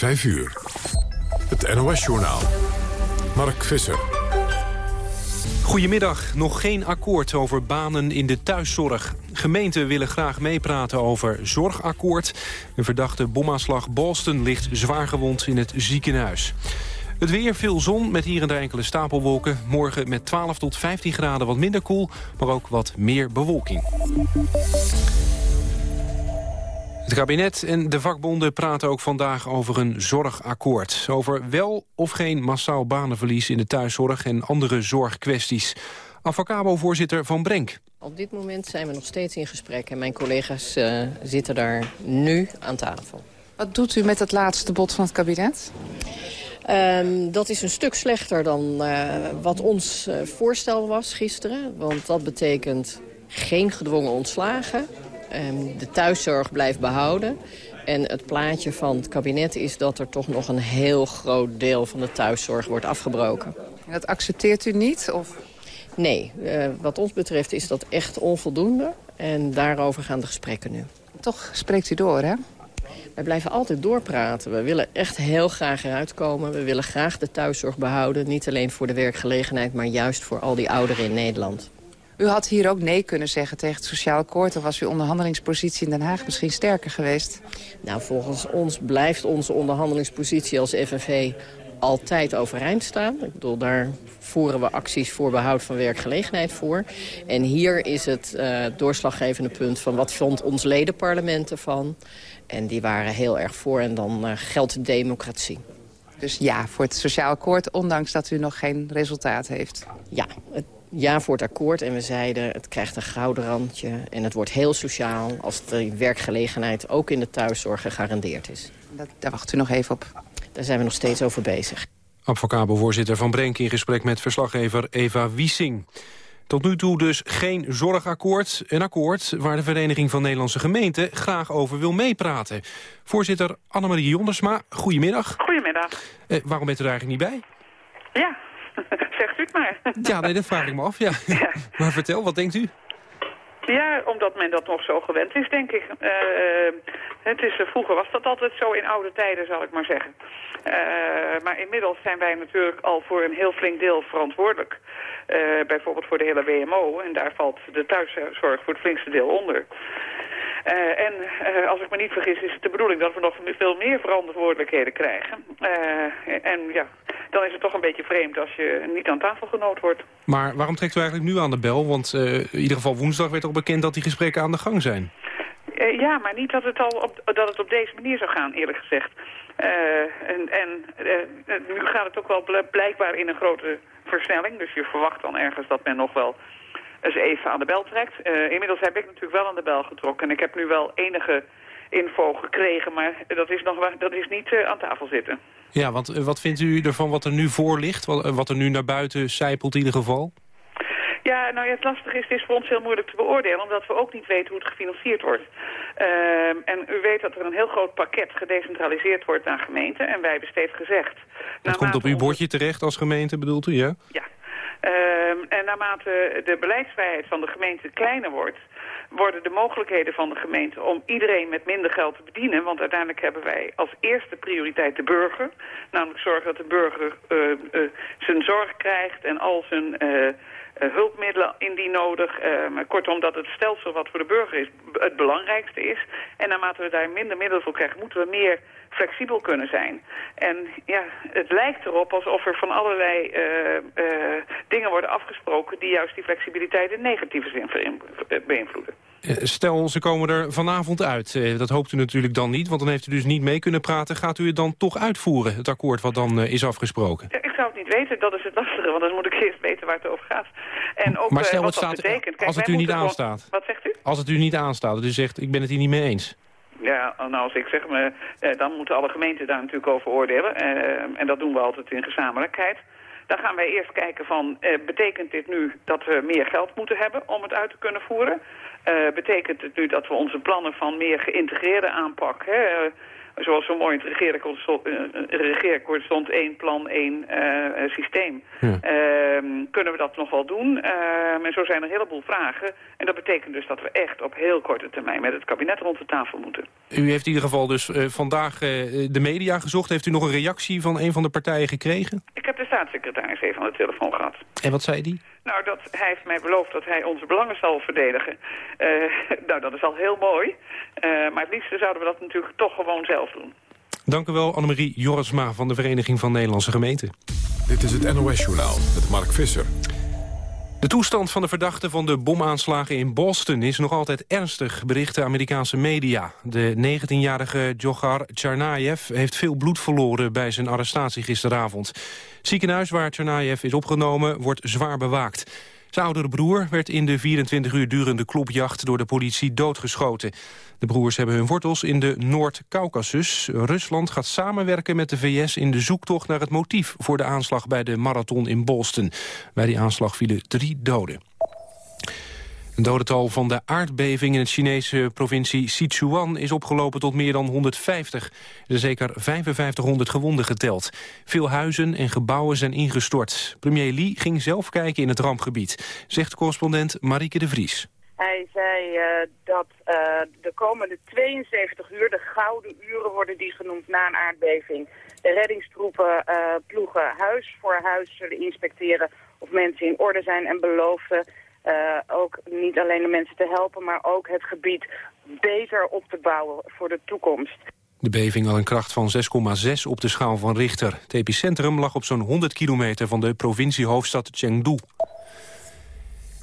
5 uur. Het NOS-journaal. Mark Visser. Goedemiddag. Nog geen akkoord over banen in de thuiszorg. Gemeenten willen graag meepraten over zorgakkoord. Een verdachte bomaanslag Boston ligt zwaargewond in het ziekenhuis. Het weer, veel zon met hier en daar enkele stapelwolken. Morgen met 12 tot 15 graden wat minder koel, maar ook wat meer bewolking. Het kabinet en de vakbonden praten ook vandaag over een zorgakkoord. Over wel of geen massaal banenverlies in de thuiszorg en andere zorgkwesties. Avocabo-voorzitter Van Brenk. Op dit moment zijn we nog steeds in gesprek en mijn collega's uh, zitten daar nu aan tafel. Wat doet u met het laatste bod van het kabinet? Um, dat is een stuk slechter dan uh, wat ons uh, voorstel was gisteren. Want dat betekent geen gedwongen ontslagen. Um, de thuiszorg blijft behouden. En het plaatje van het kabinet is dat er toch nog een heel groot deel van de thuiszorg wordt afgebroken. En dat accepteert u niet? Of? Nee, uh, wat ons betreft is dat echt onvoldoende. En daarover gaan de gesprekken nu. Toch spreekt u door, hè? Wij blijven altijd doorpraten. We willen echt heel graag eruit komen. We willen graag de thuiszorg behouden. Niet alleen voor de werkgelegenheid, maar juist voor al die ouderen in Nederland. U had hier ook nee kunnen zeggen tegen het sociaal akkoord... of was uw onderhandelingspositie in Den Haag misschien sterker geweest? Nou, volgens ons blijft onze onderhandelingspositie als FNV altijd overeind staan. Ik bedoel, daar voeren we acties voor behoud van werkgelegenheid voor. En hier is het uh, doorslaggevende punt van wat vond ons ledenparlement ervan. En die waren heel erg voor en dan uh, geldt de democratie. Dus ja voor het sociaal akkoord, ondanks dat u nog geen resultaat heeft? Ja, het, ja voor het akkoord. En we zeiden, het krijgt een gouden randje. En het wordt heel sociaal als de werkgelegenheid ook in de thuiszorg gegarandeerd is. Dat, daar wacht u nog even op. Daar zijn we nog steeds over bezig. Advocabo-voorzitter Van Brenk in gesprek met verslaggever Eva Wiesing. Tot nu toe dus geen zorgakkoord. Een akkoord waar de Vereniging van Nederlandse Gemeenten graag over wil meepraten. Voorzitter Annemarie Jondersma, goedemiddag. Goedemiddag. Eh, waarom bent u er eigenlijk niet bij? Ja, zegt u het maar. Ja, nee, dat vraag ik me af, ja. ja. Maar vertel, wat denkt u? Ja, omdat men dat nog zo gewend is, denk ik. Uh, het is, uh, vroeger was dat altijd zo in oude tijden, zal ik maar zeggen. Uh, maar inmiddels zijn wij natuurlijk al voor een heel flink deel verantwoordelijk. bijvoorbeeld voor de hele WMO. En daar valt de thuiszorg voor het flinkste deel onder. Uh, en uh, als ik me niet vergis is het de bedoeling dat we nog veel meer verantwoordelijkheden krijgen. Uh, en ja, dan is het toch een beetje vreemd als je niet aan tafel genood wordt. Maar waarom trekt u eigenlijk nu aan de bel? Want in ieder geval woensdag werd al bekend dat die gesprekken aan de gang zijn. ja, maar niet dat het, al op, dat het op deze manier zou gaan, eerlijk gezegd. en en nu gaat het ook wel blijkbaar in een grote versnelling. Dus je verwacht dan ergens dat men nog wel eens even aan de bel trekt. Uh, inmiddels heb ik natuurlijk wel aan de bel getrokken. En ik heb nu wel enige info gekregen, maar dat is, nog, dat is niet uh, aan tafel zitten. Ja, want uh, wat vindt u ervan wat er nu voor ligt? Wat, wat er nu naar buiten zijpelt in ieder geval? Ja, nou ja, het lastige is, het is voor ons heel moeilijk te beoordelen, omdat we ook niet weten hoe het gefinancierd wordt. Uh, en u weet dat er een heel groot pakket gedecentraliseerd wordt aan gemeenten, en wij hebben steeds gezegd... Het komt op uw bordje terecht als gemeente, bedoelt u, ja? Ja, en naarmate de beleidsvrijheid van de gemeente kleiner wordt... worden de mogelijkheden van de gemeente om iedereen met minder geld te bedienen... want uiteindelijk hebben wij als eerste prioriteit de burger. Namelijk zorgen dat de burger uh, uh, zijn zorg krijgt en al zijn hulpmiddelen indien nodig. maar kortom, dat het stelsel wat voor de burger is het belangrijkste is. En naarmate we daar minder middelen voor krijgen... moeten we meer flexibel kunnen zijn. En ja, het lijkt erop alsof er van allerlei uh, uh, dingen worden afgesproken... die juist die flexibiliteit in negatieve zin beïnvloeden. Stel, ze komen er vanavond uit. Dat hoopt u natuurlijk dan niet, want dan heeft u dus niet mee kunnen praten. Gaat u het dan toch uitvoeren, het akkoord wat dan is afgesproken? Ik zou het niet weten, dat is het lastige, want dan moet ik eerst weten waar het over gaat. En ook maar stel, wat het dat staat, betekent. Kijk, als het u niet aanstaat. Wat zegt u? Als het u niet aanstaat, dat u zegt, ik ben het hier niet mee eens. Ja, nou als ik zeg, me, eh, dan moeten alle gemeenten daar natuurlijk over oordelen. Eh, en dat doen we altijd in gezamenlijkheid. Dan gaan wij eerst kijken van, eh, betekent dit nu dat we meer geld moeten hebben om het uit te kunnen voeren? betekent het nu dat we onze plannen van meer geïntegreerde aanpak, hè, zoals zo mooi in het regeerakkoord stond, één plan, één systeem. Ehm, kunnen we dat nog wel doen? Ehm, en zo zijn er een heleboel vragen. En dat betekent dus dat we echt op heel korte termijn met het kabinet rond de tafel moeten. U heeft in ieder geval dus vandaag de media gezocht. Heeft u nog een reactie van een van de partijen gekregen? Ik heb de staatssecretaris even aan de telefoon gehad. En wat zei die? Nou, dat, hij heeft mij beloofd dat hij onze belangen zal verdedigen. Uh, nou, dat is al heel mooi. Uh, maar het liefste zouden we dat natuurlijk toch gewoon zelf doen. Dank u wel, Annemarie Jorisma van de Vereniging van Nederlandse Gemeenten. Dit is het NOS-journaal met Mark Visser. De toestand van de verdachte van de bomaanslagen in Boston is nog altijd ernstig, berichten Amerikaanse media. De 19-jarige Djokhar Tsarnaev heeft veel bloed verloren bij zijn arrestatie gisteravond. Het ziekenhuis waar Tsarnaev is opgenomen wordt zwaar bewaakt. Zijn oudere broer werd in de 24 uur durende klopjacht door de politie doodgeschoten. De broers hebben hun wortels in de Noord-Caucasus. Rusland gaat samenwerken met de VS in de zoektocht naar het motief voor de aanslag bij de marathon in Boston. Bij die aanslag vielen drie doden. Het dodental van de aardbeving in het Chinese provincie Sichuan is opgelopen tot meer dan 150. Er zijn zeker 5500 gewonden geteld. Veel huizen en gebouwen zijn ingestort. Premier Li ging zelf kijken in het rampgebied, zegt correspondent Marieke de Vries. Hij zei uh, dat uh, de komende 72 uur, de gouden uren worden die genoemd na een aardbeving. De reddingstroepen uh, ploegen huis voor huis zullen inspecteren of mensen in orde zijn en beloofden uh, ook niet alleen de mensen te helpen, maar ook het gebied beter op te bouwen voor de toekomst. De beving had een kracht van 6,6 op de schaal van Richter. Het epicentrum lag op zo'n 100 kilometer van de provinciehoofdstad Chengdu.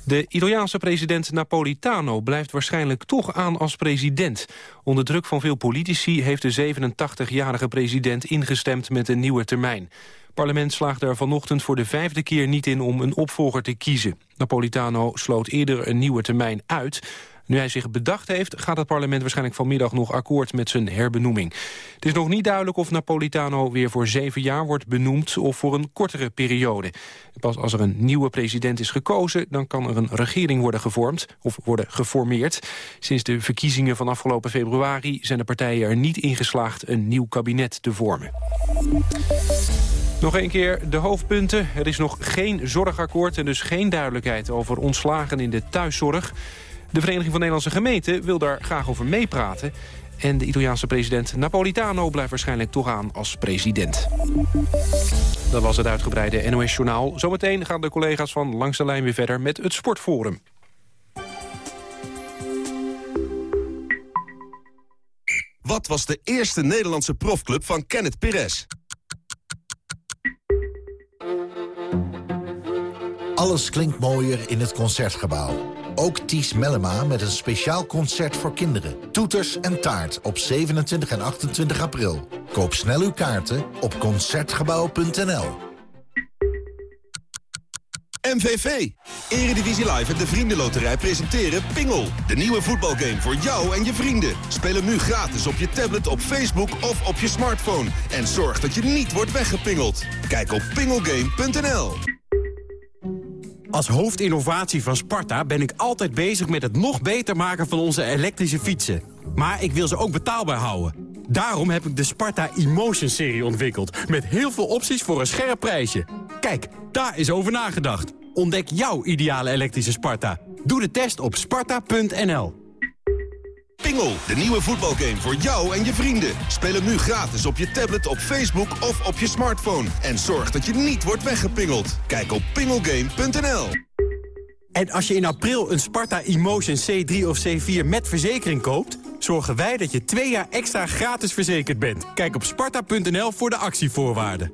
De Italiaanse president Napolitano blijft waarschijnlijk toch aan als president. Onder druk van veel politici heeft de 87-jarige president ingestemd met een nieuwe termijn parlement slaagde er vanochtend voor de vijfde keer niet in om een opvolger te kiezen. Napolitano sloot eerder een nieuwe termijn uit. Nu hij zich bedacht heeft, gaat het parlement waarschijnlijk vanmiddag nog akkoord met zijn herbenoeming. Het is nog niet duidelijk of Napolitano weer voor zeven jaar wordt benoemd of voor een kortere periode. Pas als er een nieuwe president is gekozen, dan kan er een regering worden gevormd of worden geformeerd. Sinds de verkiezingen van afgelopen februari zijn de partijen er niet in geslaagd een nieuw kabinet te vormen. Nog een keer de hoofdpunten. Er is nog geen zorgakkoord en dus geen duidelijkheid over ontslagen in de thuiszorg. De Vereniging van Nederlandse Gemeenten wil daar graag over meepraten. En de Italiaanse president Napolitano blijft waarschijnlijk toch aan als president. Dat was het uitgebreide NOS-journaal. Zometeen gaan de collega's van Langs de Lijn weer verder met het Sportforum. Wat was de eerste Nederlandse profclub van Kenneth Perez? Alles klinkt mooier in het Concertgebouw. Ook Ties Mellema met een speciaal concert voor kinderen. Toeters en taart op 27 en 28 april. Koop snel uw kaarten op Concertgebouw.nl. MVV. Eredivisie Live en de Vriendenloterij presenteren Pingel. De nieuwe voetbalgame voor jou en je vrienden. Speel hem nu gratis op je tablet, op Facebook of op je smartphone. En zorg dat je niet wordt weggepingeld. Kijk op pingelgame.nl. Als hoofdinnovatie van Sparta ben ik altijd bezig met het nog beter maken van onze elektrische fietsen. Maar ik wil ze ook betaalbaar houden. Daarom heb ik de Sparta Emotion-serie ontwikkeld. Met heel veel opties voor een scherp prijsje. Kijk, daar is over nagedacht. Ontdek jouw ideale elektrische Sparta. Doe de test op sparta.nl. Pingel, de nieuwe voetbalgame voor jou en je vrienden. Speel hem nu gratis op je tablet, op Facebook of op je smartphone. En zorg dat je niet wordt weggepingeld. Kijk op pingelgame.nl. En als je in april een Sparta Emotion C3 of C4 met verzekering koopt... zorgen wij dat je twee jaar extra gratis verzekerd bent. Kijk op sparta.nl voor de actievoorwaarden.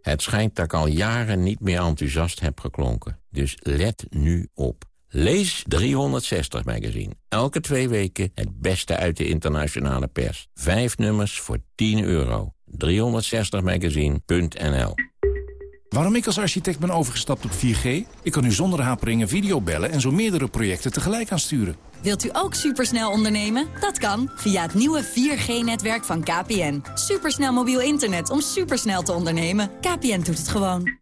Het schijnt dat ik al jaren niet meer enthousiast heb geklonken. Dus let nu op. Lees 360 Magazine. Elke twee weken het beste uit de internationale pers. Vijf nummers voor 10 euro. 360magazine.nl Waarom ik als architect ben overgestapt op 4G? Ik kan nu zonder haperingen video bellen en zo meerdere projecten tegelijk aansturen. Wilt u ook supersnel ondernemen? Dat kan via het nieuwe 4G-netwerk van KPN. Supersnel mobiel internet om supersnel te ondernemen. KPN doet het gewoon.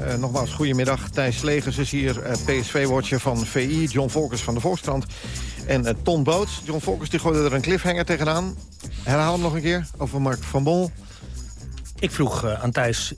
Uh, nogmaals, goedemiddag. Thijs Slegers is hier, uh, PSV-watcher van VI. John Volkers van de Volkskrant. En uh, Ton Boots. John Volkers die gooide er een cliffhanger tegenaan. Herhaal hem nog een keer over Mark van Bommel. Ik vroeg aan Thijs,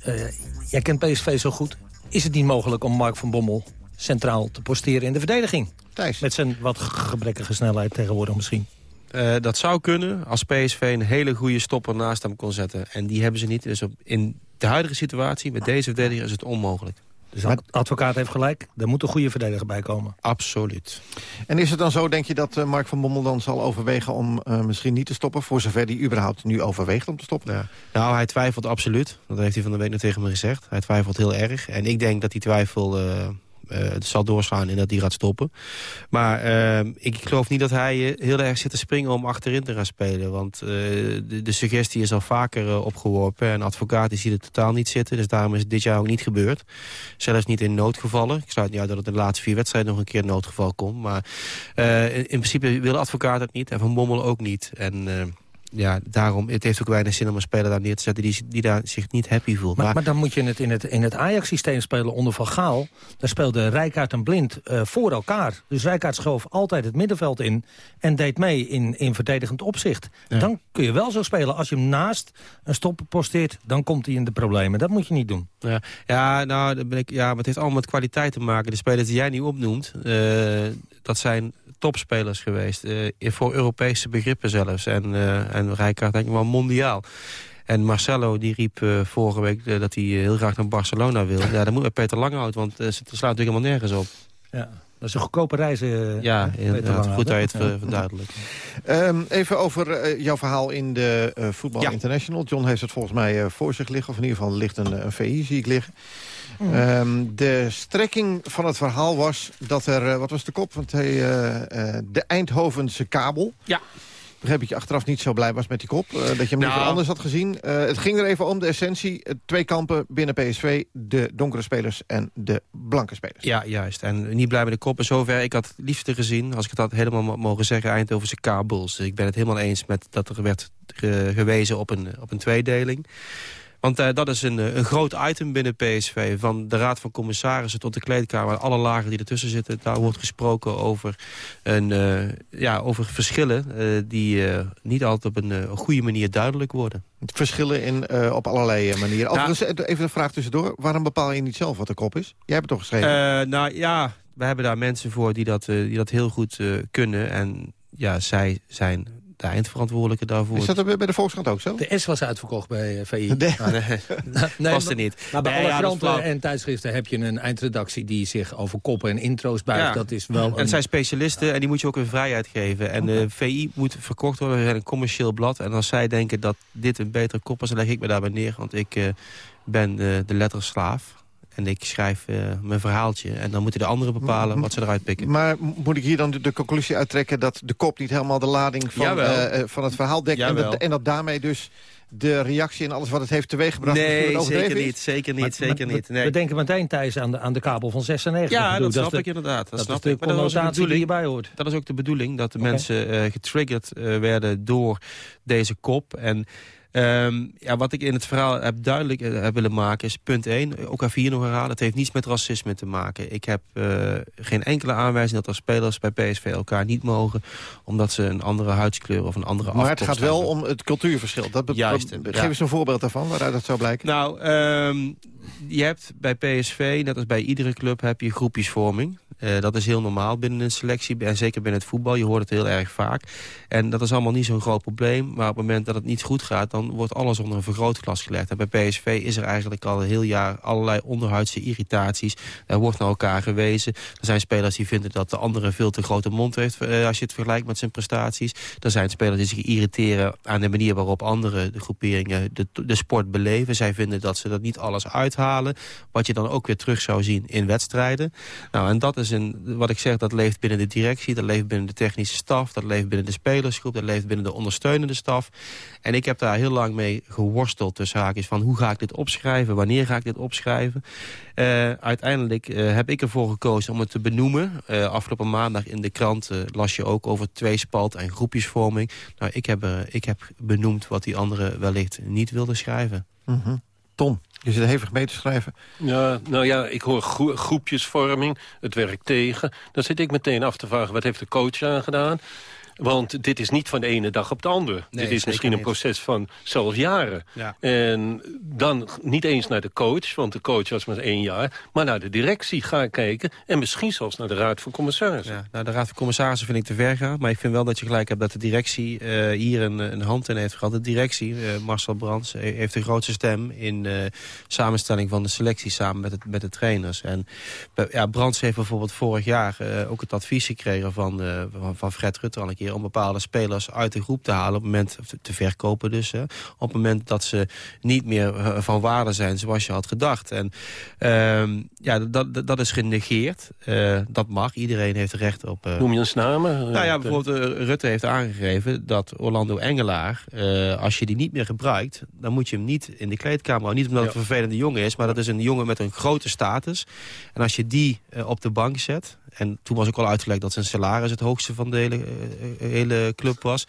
jij kent PSV zo goed. Is het niet mogelijk om Mark van Bommel centraal te posteren in de verdediging? Thijs. Met zijn wat gebrekkige snelheid tegenwoordig misschien. Uh, dat zou kunnen als PSV een hele goede stopper naast hem kon zetten. En die hebben ze niet. Dus op, in de huidige situatie met deze verdediger is het onmogelijk. Dus de advocaat heeft gelijk, er moet een goede verdediger bij komen. Absoluut. En is het dan zo, denk je, dat uh, Mark van Bommel dan zal overwegen... om uh, misschien niet te stoppen, voor zover hij überhaupt nu overweegt om te stoppen? Ja. Nou, hij twijfelt absoluut. Dat heeft hij van de week nog tegen me gezegd. Hij twijfelt heel erg. En ik denk dat die twijfel... Uh, uh, zal doorslaan en dat hij gaat stoppen. Maar uh, ik geloof niet dat hij uh, heel erg zit te springen om achterin te gaan spelen. Want de, de, suggestie is al vaker opgeworpen. En advocaat ziet het totaal niet zitten. Dus daarom is het dit jaar ook niet gebeurd. Zelfs niet in noodgevallen. Ik sluit niet uit dat het in de laatste vier wedstrijden nog een keer een noodgeval komt. Maar in, in, principe wil de advocaat het niet. En Van Bommel ook niet. En ja, daarom, het heeft ook weinig zin om een speler daar neer te zetten... die, die daar zich niet happy voelt. Maar, maar, dan moet je het in het, in het Ajax-systeem spelen onder Van Gaal. Daar speelde Rijkaard en Blind uh, voor elkaar. Dus Rijkaard schoof altijd het middenveld in... en deed mee in, in verdedigend opzicht. Ja. Dan kun je wel zo spelen. Als je hem naast een stopper posteert, dan komt hij in de problemen. Dat moet je niet doen. Ja, ja nou, ben ik, ja maar het heeft allemaal met kwaliteit te maken. De spelers die jij nu opnoemt, uh, dat zijn topspelers geweest. Uh, voor Europese begrippen zelfs. En, uh, en Rijkaard denk ik wel mondiaal. En Marcelo die riep uh, vorige week dat hij heel graag naar Barcelona wil. Ja, dat moet met Peter Langhout, want ze slaat natuurlijk helemaal nergens op. Ja. Dat is een goedkope reis. Uh, ja, inderdaad. Goed dat je het ja. verduidelijkt. Um, even over uh, jouw verhaal in de uh, Voetbal ja. International. John heeft het volgens mij voor zich liggen. Of in ieder geval ligt een, een VI, zie ik liggen. Mm. Um, de strekking van het verhaal was dat er... wat was de kop? Want hij, de Eindhovense kabel. Ja begreep dat je achteraf niet zo blij was met die kop. Uh, dat je hem nou, liever anders had gezien. Uh, het ging er even om, de essentie. Uh, twee kampen binnen PSV. De donkere spelers en de blanke spelers. Ja, juist. En niet blij met de kop. En zover, ik had het liefste gezien, als ik het had helemaal mogen zeggen... Eindhovense kabels. Ik ben het helemaal eens met dat er werd gewezen op een, op een tweedeling. Want uh, dat is een, een groot item binnen PSV. Van de Raad van Commissarissen tot de kleedkamer. Alle lagen die ertussen zitten. Daar wordt gesproken over, een, uh, ja, over verschillen... Uh, die niet altijd op een, goede manier duidelijk worden. Verschillen in, op allerlei manieren. Nou, even een vraag tussendoor. Waarom bepaal je niet zelf wat de kop is? Jij hebt het toch geschreven? nou ja, we hebben daar mensen voor die dat, die dat heel goed kunnen. En ja, zij zijn de eindverantwoordelijke daarvoor. Is dat bij de Volkskrant ook zo? De S was uitverkocht bij uh, VI. Nee, nee, was er niet. Maar bij alle kranten en tijdschriften heb je een eindredactie... die zich over koppen en intro's buigt. Ja. Dat is wel en een... zijn specialisten en die moet je ook een vrijheid geven. En de VI moet verkocht worden. We zijn een commercieel blad. En als zij denken dat dit een betere kop is... dan leg ik me daarbij neer. Want ik uh, ben de, de letterslaaf. En ik schrijf uh, mijn verhaaltje. En dan moeten de anderen bepalen wat ze eruit pikken. Maar moet ik hier dan de, de conclusie uittrekken... dat de kop niet helemaal de lading van, uh, van het verhaal dekt... En dat, en dat daarmee dus de reactie en alles wat het heeft teweeggebracht... Nee, zeker niet, zeker niet, maar, zeker niet. Nee. We denken meteen, Thijs, aan de, aan de kabel van 96. Ja, dat snap ik inderdaad. Dat, dat snap is de ik. connotatie die hierbij hoort. Dat is ook de bedoeling, dat de okay. mensen uh, getriggerd uh, werden door deze kop... En Um, ja, wat ik in het verhaal heb duidelijk uh, heb willen maken is punt 1. Ook A4 nog herhalen. Het heeft niets met racisme te maken. Ik heb uh, geen enkele aanwijzing dat er spelers bij PSV elkaar niet mogen. Omdat ze een andere huidskleur of een andere Maar het gaat wel hebben. om het cultuurverschil. Dat Juist, geef ja. eens een voorbeeld daarvan waaruit dat zou blijken. Nou, um, je hebt bij PSV, net als bij iedere club, heb je groepjesvorming. Uh, dat is heel normaal binnen een selectie. En zeker binnen het voetbal. Je hoort het heel erg vaak. En dat is allemaal niet zo'n groot probleem. Maar op het moment dat het niet goed gaat... dan wordt alles onder een vergrootglas gelegd. En bij PSV is er eigenlijk al een heel jaar allerlei onderhuidse irritaties. Er wordt naar elkaar gewezen. Er zijn spelers die vinden dat de andere veel te grote mond heeft... Uh, als je het vergelijkt met zijn prestaties. Er zijn spelers die zich irriteren aan de manier waarop andere de groeperingen de, de sport beleven. Zij vinden dat ze dat niet alles uithalen. Wat je dan ook weer terug zou zien in wedstrijden. Nou, en dat is is een, wat ik zeg, dat leeft binnen de directie... dat leeft binnen de technische staf, dat leeft binnen de spelersgroep... dat leeft binnen de ondersteunende staf. En ik heb daar heel lang mee geworsteld tussen haakjes... van hoe ga ik dit opschrijven, wanneer ga ik dit opschrijven. Uh, uiteindelijk uh, heb ik ervoor gekozen om het te benoemen. Uh, afgelopen maandag in de krant las je ook over tweespalt en groepjesvorming. Nou, ik heb, ik heb benoemd wat die anderen wellicht niet wilden schrijven. Mm. Tom, je zit hevig mee te schrijven. Ja, nou ja, ik hoor groepjesvorming, het werkt tegen. Dan zit ik meteen af te vragen, wat heeft de coach aangedaan? Want dit is niet van de ene dag op de andere. dit is misschien een proces van zelfs jaren. Ja. En dan niet eens naar de coach, want de coach was maar één jaar... maar naar de directie gaan kijken en misschien zelfs naar de Raad van Commissarissen. Ja, nou, de Raad van Commissarissen vind ik te ver gaan. Maar ik vind wel dat je gelijk hebt dat de directie uh, hier een, een, hand in heeft gehad. De directie, uh, Marcel Brands, heeft de grootste stem... in uh, samenstelling van de selectie samen met, het, met de trainers. En ja, Brands heeft bijvoorbeeld vorig jaar ook het advies gekregen... van, van, van Fred Rutte al een keer om bepaalde spelers uit de groep te halen. Op het moment te verkopen dus. Hè, op het moment dat ze niet meer eh, van waarde zijn zoals je had gedacht. En uh, ja, dat, dat is genegeerd. Uh, dat mag. Iedereen heeft recht op... Uh... Noem je eens namen? Nou ja, bijvoorbeeld Rutte heeft aangegeven dat Orlando Engelaar... als je die niet meer gebruikt, dan moet je hem niet in de kleedkamer... Niet omdat het een vervelende jongen is, maar dat is een jongen met een grote status. En als je die op de bank zet... En toen was ook al uitgelegd dat zijn salaris het hoogste van de hele, uh, hele club was.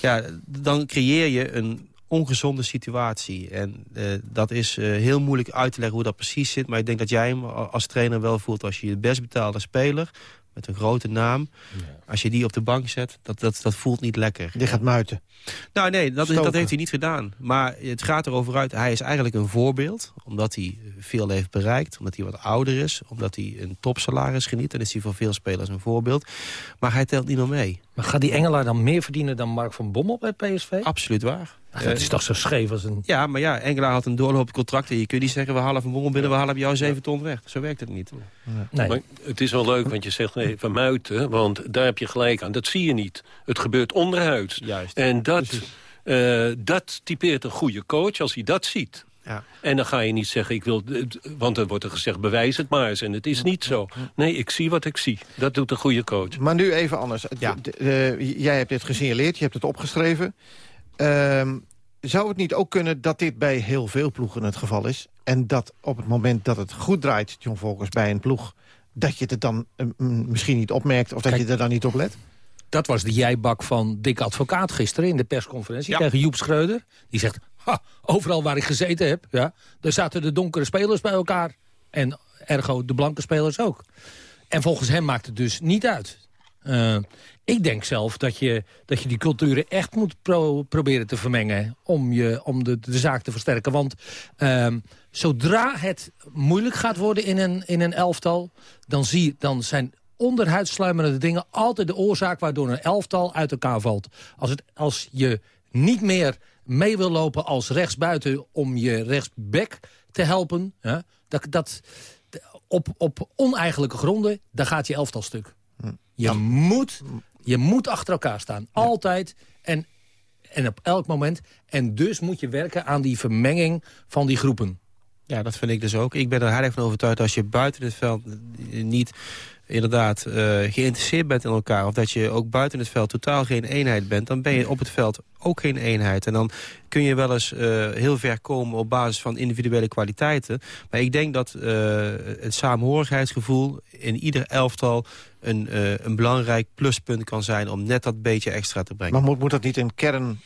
Ja, dan creëer je een ongezonde situatie. En uh, dat is heel moeilijk uit te leggen hoe dat precies zit. Maar ik denk dat jij hem als trainer wel voelt als je de best betaalde speler met een grote naam. Als je die op de bank zet, dat, dat, dat voelt niet lekker. Die gaat muiten. Nou nee, dat, dat heeft hij niet gedaan. Maar het gaat erover uit, hij is eigenlijk een voorbeeld. Omdat hij veel heeft bereikt, omdat hij wat ouder is. Omdat hij een topsalaris geniet. Dan is hij voor veel spelers een voorbeeld. Maar hij telt niet meer mee. Maar gaat die Engelaar dan meer verdienen dan Mark van Bommel bij PSV? Absoluut waar. Ach, dat is toch zo scheef als een... Ja, maar ja, Engelaar had een doorlopend contract. En je kunt niet zeggen, we halen van Bommel binnen, we halen jou zeven ton weg. Zo werkt het niet. Nee. Maar het is wel leuk, want je zegt even muiten. Want daar heb je gelijk aan. Dat zie je niet. Het gebeurt onderhuid. Juist. En dat, uh, dat typeert een goede coach als hij dat ziet. Ja. En dan ga je niet zeggen, ik wil, want dan wordt er gezegd, bewijs het maar eens. En het is niet zo. Nee, ik zie wat ik zie. Dat doet een goede coach. Maar nu even anders. Ja. Uh, jij hebt dit gesignaleerd, je hebt het opgeschreven. Uh, zou het niet ook kunnen dat dit bij heel veel ploegen het geval is? En dat op het moment dat het goed draait, John Volkers, bij een ploeg... dat je het dan uh, misschien niet opmerkt of dat je er dan niet op let? Dat was de jijbak van Dick Advocaat gisteren in de persconferentie tegen Joep Schreuder. Die zegt, ha, overal waar ik gezeten heb, ja, daar zaten de donkere spelers bij elkaar. En ergo de blanke spelers ook. En volgens hem maakt het dus niet uit. Uh, ik denk zelf dat je, dat je die culturen echt moet pro proberen te vermengen... om, je, om de, de zaak te versterken. Want uh, zodra het moeilijk gaat worden in een, in een elftal... dan, zie, dan zijn onderhuidsluimerende dingen altijd de oorzaak... waardoor een elftal uit elkaar valt. Als, het, als je niet meer mee wil lopen als rechtsbuiten... om je rechtsback te helpen, dat, dat, op, op oneigenlijke gronden... dan gaat je elftal stuk. Je, moet, je moet achter elkaar staan. Altijd en, en op elk moment. En dus moet je werken aan die vermenging van die groepen. Ja, dat vind ik dus ook. Ik ben er heilig van overtuigd als je buiten het veld niet inderdaad uh, geïnteresseerd bent in elkaar... of dat je ook buiten het veld totaal geen eenheid bent... dan ben je op het veld ook geen eenheid. En dan kun je wel eens uh, heel ver komen op basis van individuele kwaliteiten. Maar ik denk dat uh, het samenhorigheidsgevoel in ieder elftal... Een, uh, een belangrijk pluspunt kan zijn om net dat beetje extra te brengen. Maar moet, moet dat niet een kern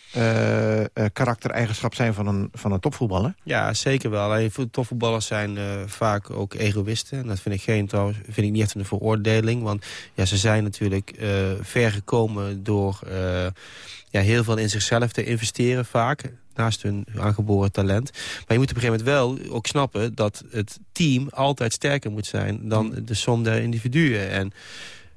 karaktereigenschap zijn van een, van een topvoetballer? Ja, zeker wel. Topvoetballers zijn vaak ook egoïsten. En dat vind ik, geen, trouwens, vind ik niet echt een veroordeling. Want ja, ze zijn natuurlijk ver gekomen door ja, heel veel in zichzelf te investeren vaak. Naast hun aangeboren talent. Maar je moet op een gegeven moment wel ook snappen... dat het team altijd sterker moet zijn dan mm. de som der individuen. En,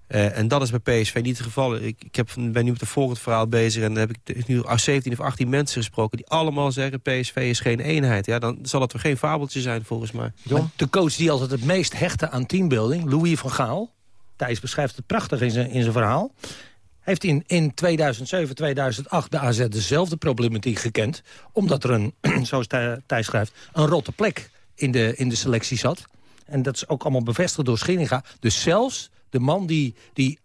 uh, en dat is bij PSV niet het geval. Ik, ik heb, ben nu met het volgende verhaal bezig... en dan heb ik nu 17 of 18 mensen gesproken... die allemaal zeggen PSV is geen eenheid. Ja, dan zal het toch geen fabeltje zijn volgens mij. De coach die altijd het meest hechtte aan teambuilding, Louis van Gaal... Thijs beschrijft het prachtig in zijn, in zijn verhaal heeft in, in 2007, 2008 de AZ dezelfde problematiek gekend. Omdat er een, zoals Thijs schrijft, een rotte plek in de, in de selectie zat. En dat is ook allemaal bevestigd door Scheringa. Dus zelfs de man die, die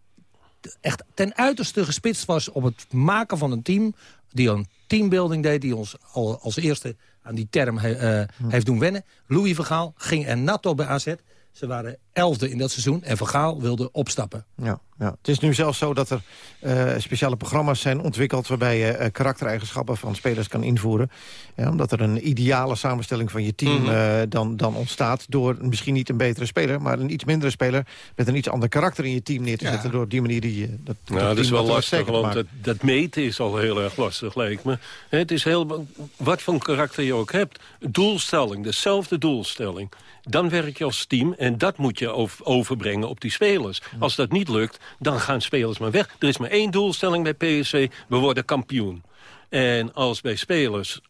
echt ten uiterste gespitst was op het maken van een team... die een teambuilding deed, die ons al als eerste aan die term uh, heeft doen wennen. Louis Vergaal ging er nat op bij AZ. Ze waren elfde in dat seizoen en Vergaal wilde opstappen. Ja, ja. Het is nu zelfs zo dat er uh, speciale programma's zijn ontwikkeld... waarbij je uh, karaktereigenschappen van spelers kan invoeren. Ja, omdat er een ideale samenstelling van je team mm -hmm. uh, dan, dan ontstaat... door misschien niet een betere speler, maar een iets mindere speler... met een iets ander karakter in je team neer te zetten... Ja. door die manier die je dat, ja, dat, dat is wel lastig, want dat, dat, meten is al heel erg lastig, lijkt me. Het is heel, wat voor karakter je ook hebt. Doelstelling, dezelfde doelstelling dan werk je als team en dat moet je overbrengen op die spelers. Als dat niet lukt, dan gaan spelers maar weg. Er is maar één doelstelling bij PSV, we worden kampioen. En als bij spelers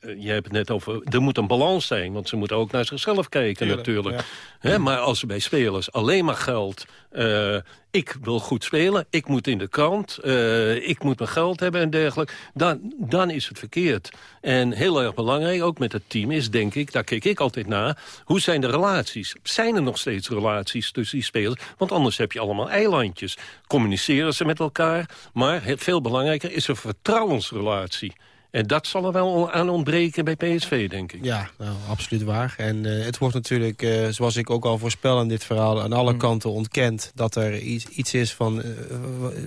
je hebt het net over, er moet een balans zijn. Want ze moeten ook naar zichzelf kijken natuurlijk. Ja. maar als ze bij spelers alleen maar geld... Uh, ik wil goed spelen, ik moet in de krant... Uh, ik moet mijn geld hebben en dergelijke... Dan, dan is het verkeerd. En heel erg belangrijk, ook met het team, is denk ik... daar kijk ik altijd naar, hoe zijn de relaties? Zijn er nog steeds relaties tussen die spelers? Want anders heb je allemaal eilandjes. Communiceren ze met elkaar? Maar het veel belangrijker is een vertrouwensrelatie. En dat zal er wel aan ontbreken bij PSV, denk ik. Ja, nou, absoluut waar. En uh, het wordt natuurlijk, uh, zoals ik ook al voorspel in dit verhaal... aan alle mm. kanten ontkend dat er iets, iets is van, uh,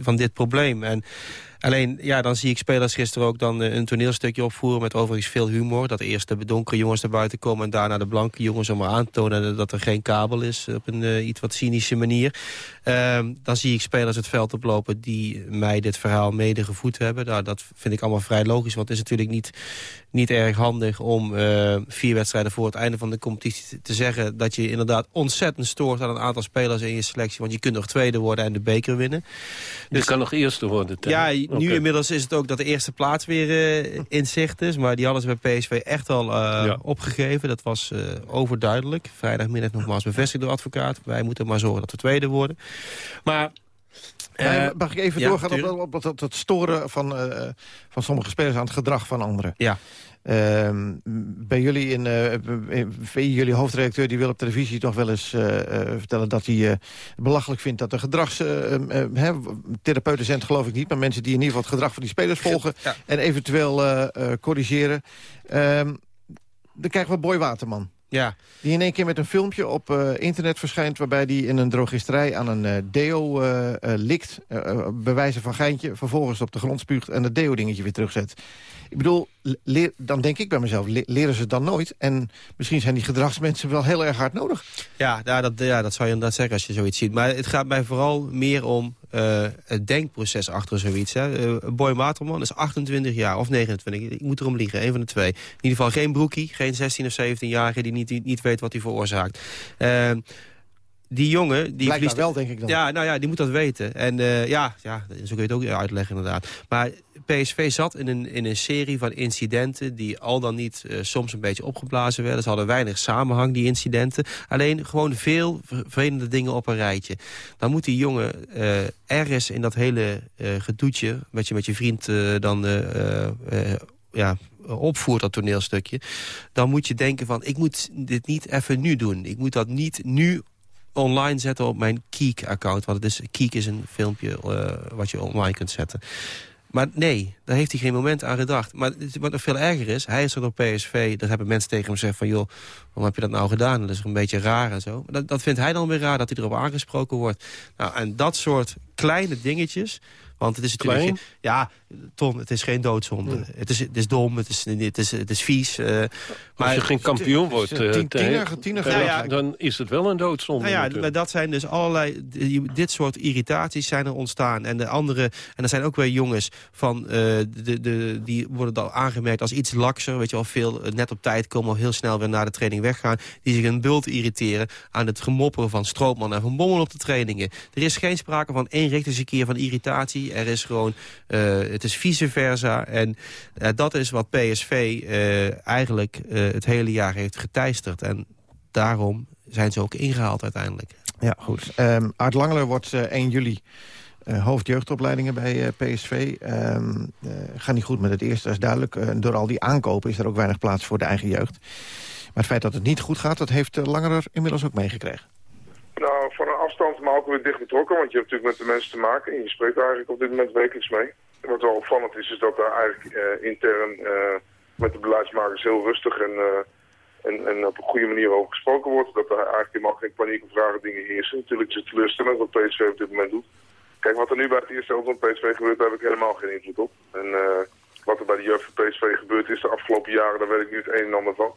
van dit probleem. En Alleen, ja, dan zie ik spelers gisteren ook dan een toneelstukje opvoeren... met overigens veel humor. Dat eerst de donkere jongens naar buiten komen... en daarna de blanke jongens om aan te tonen dat er geen kabel is... op een uh, iets wat cynische manier. Uh, dan zie ik spelers het veld oplopen die mij dit verhaal mede gevoed hebben. Nou, dat vind ik allemaal vrij logisch, want het is natuurlijk niet, niet erg handig... om uh, vier wedstrijden voor het einde van de competitie te zeggen... dat je inderdaad ontzettend stoort aan een aantal spelers in je selectie... want je kunt nog tweede worden en de beker winnen. Dus, je kan nog eerste worden. Ja, nu inmiddels is het ook dat de eerste plaats weer uh, in zicht is. Maar die hadden ze bij PSV echt al uh, ja. opgegeven. Dat was uh, overduidelijk. Vrijdagmiddag nogmaals bevestigd door advocaat. Wij moeten maar zorgen dat we tweede worden. Maar... Uh, mag ik even ja, doorgaan op, op, op, op, het storen van, uh, van sommige spelers aan het gedrag van anderen? Ja. Uh, bij jullie, in, uh, jullie hoofdredacteur, die wil op televisie toch wel eens uh, vertellen dat hij belachelijk vindt dat er gedragstherapeuten zijn, geloof ik niet, maar mensen die in ieder geval het gedrag van die spelers volgen ja. en eventueel corrigeren. Um, dan krijgen we Boy Waterman. Ja. Die in één keer met een filmpje op uh, internet verschijnt... waarbij hij in een drogisterij aan een uh, deo uh, likt. bewijzen van geintje. Vervolgens op de grond spuugt en het deo-dingetje weer terugzet. Ik bedoel, dan denk ik bij mezelf, leren ze dan nooit? En misschien zijn die gedragsmensen wel heel erg hard nodig. Ja, ja, dat, ja dat zou je inderdaad zeggen als je zoiets ziet. Maar het gaat mij vooral meer om uh, het denkproces achter zoiets. Hè. Uh, Boy Materman is 28 jaar of 29. Ik moet erom liegen, een van de twee. In ieder geval geen broekie, geen 16 of 17-jarige die niet, niet weet wat hij veroorzaakt. Uh, die jongen... Die wel, denk ik dan. Ja, nou ja, die moet dat weten. En uh, ja, ja, zo kun je het ook uitleggen inderdaad. Maar PSV zat in een, in een serie van incidenten... die al dan niet uh, soms een beetje opgeblazen werden. Ze hadden weinig samenhang, die incidenten. Alleen gewoon veel vervelende dingen op een rijtje. Dan moet die jongen uh, ergens in dat hele gedoetje... wat je met je vriend dan ja, opvoert, dat toneelstukje... dan moet je denken van, ik moet dit niet even nu doen. Ik moet dat niet nu online zetten op mijn Keek-account. Want het is, Keek is een filmpje uh, wat je online kunt zetten. Maar nee, daar heeft hij geen moment aan gedacht. Maar wat nog veel erger is, hij is er op PSV... daar hebben mensen tegen hem gezegd van... joh, waarom heb je dat nou gedaan? Dat is een beetje raar en zo. Dat, dat vindt hij dan weer raar, dat hij erop aangesproken wordt. Nou, en dat soort kleine dingetjes... Want het is natuurlijk... Ja, Ton, het is geen doodzonde. Nee. Het, is, het is dom, het is, het is, het is vies. Uh, maar Als je geen kampioen wordt, tien, tiener, tiener, ja, ja, dan is het wel een doodzonde. Nou ja, maar dat zijn dus allerlei... Dit soort irritaties zijn er ontstaan. En de andere... En er zijn ook weer jongens van... Uh, de, de, die worden dan aangemerkt als iets lakser. Weet je wel, veel net op tijd komen... of heel snel weer naar de training weggaan. Die zich een bult irriteren aan het gemopperen van Stroopman en Van Bommel op de trainingen. Er is geen sprake van één keer van irritatie. Er is gewoon... het is vice versa. En uh, dat is wat PSV uh, eigenlijk het hele jaar heeft geteisterd. En daarom zijn ze ook ingehaald uiteindelijk. Ja, goed. Um, Art Langeler wordt 1 juli uh, hoofdjeugdopleidingen bij PSV. Uh, gaat niet goed met het eerste, dat is duidelijk. door al die aankopen is er ook weinig plaats voor de eigen jeugd. Maar het feit dat het niet goed gaat, dat heeft Langerer inmiddels ook meegekregen. Maar ook weer dicht betrokken. Want je hebt natuurlijk met de mensen te maken. En je spreekt eigenlijk op dit moment wekelijks mee. En wat wel opvallend is, is dat daar eigenlijk intern met de beleidsmakers heel rustig en en, en op een goede manier over gesproken wordt. Dat er eigenlijk helemaal geen paniek of rare dingen heersen. Natuurlijk is het teleurstellend wat PSV op dit moment doet. Kijk, wat er nu bij het eerste helft van PSV gebeurt, daar heb ik helemaal geen invloed op. En wat er bij de jeugd van PSV gebeurd is de afgelopen jaren, daar weet ik nu het een en ander van.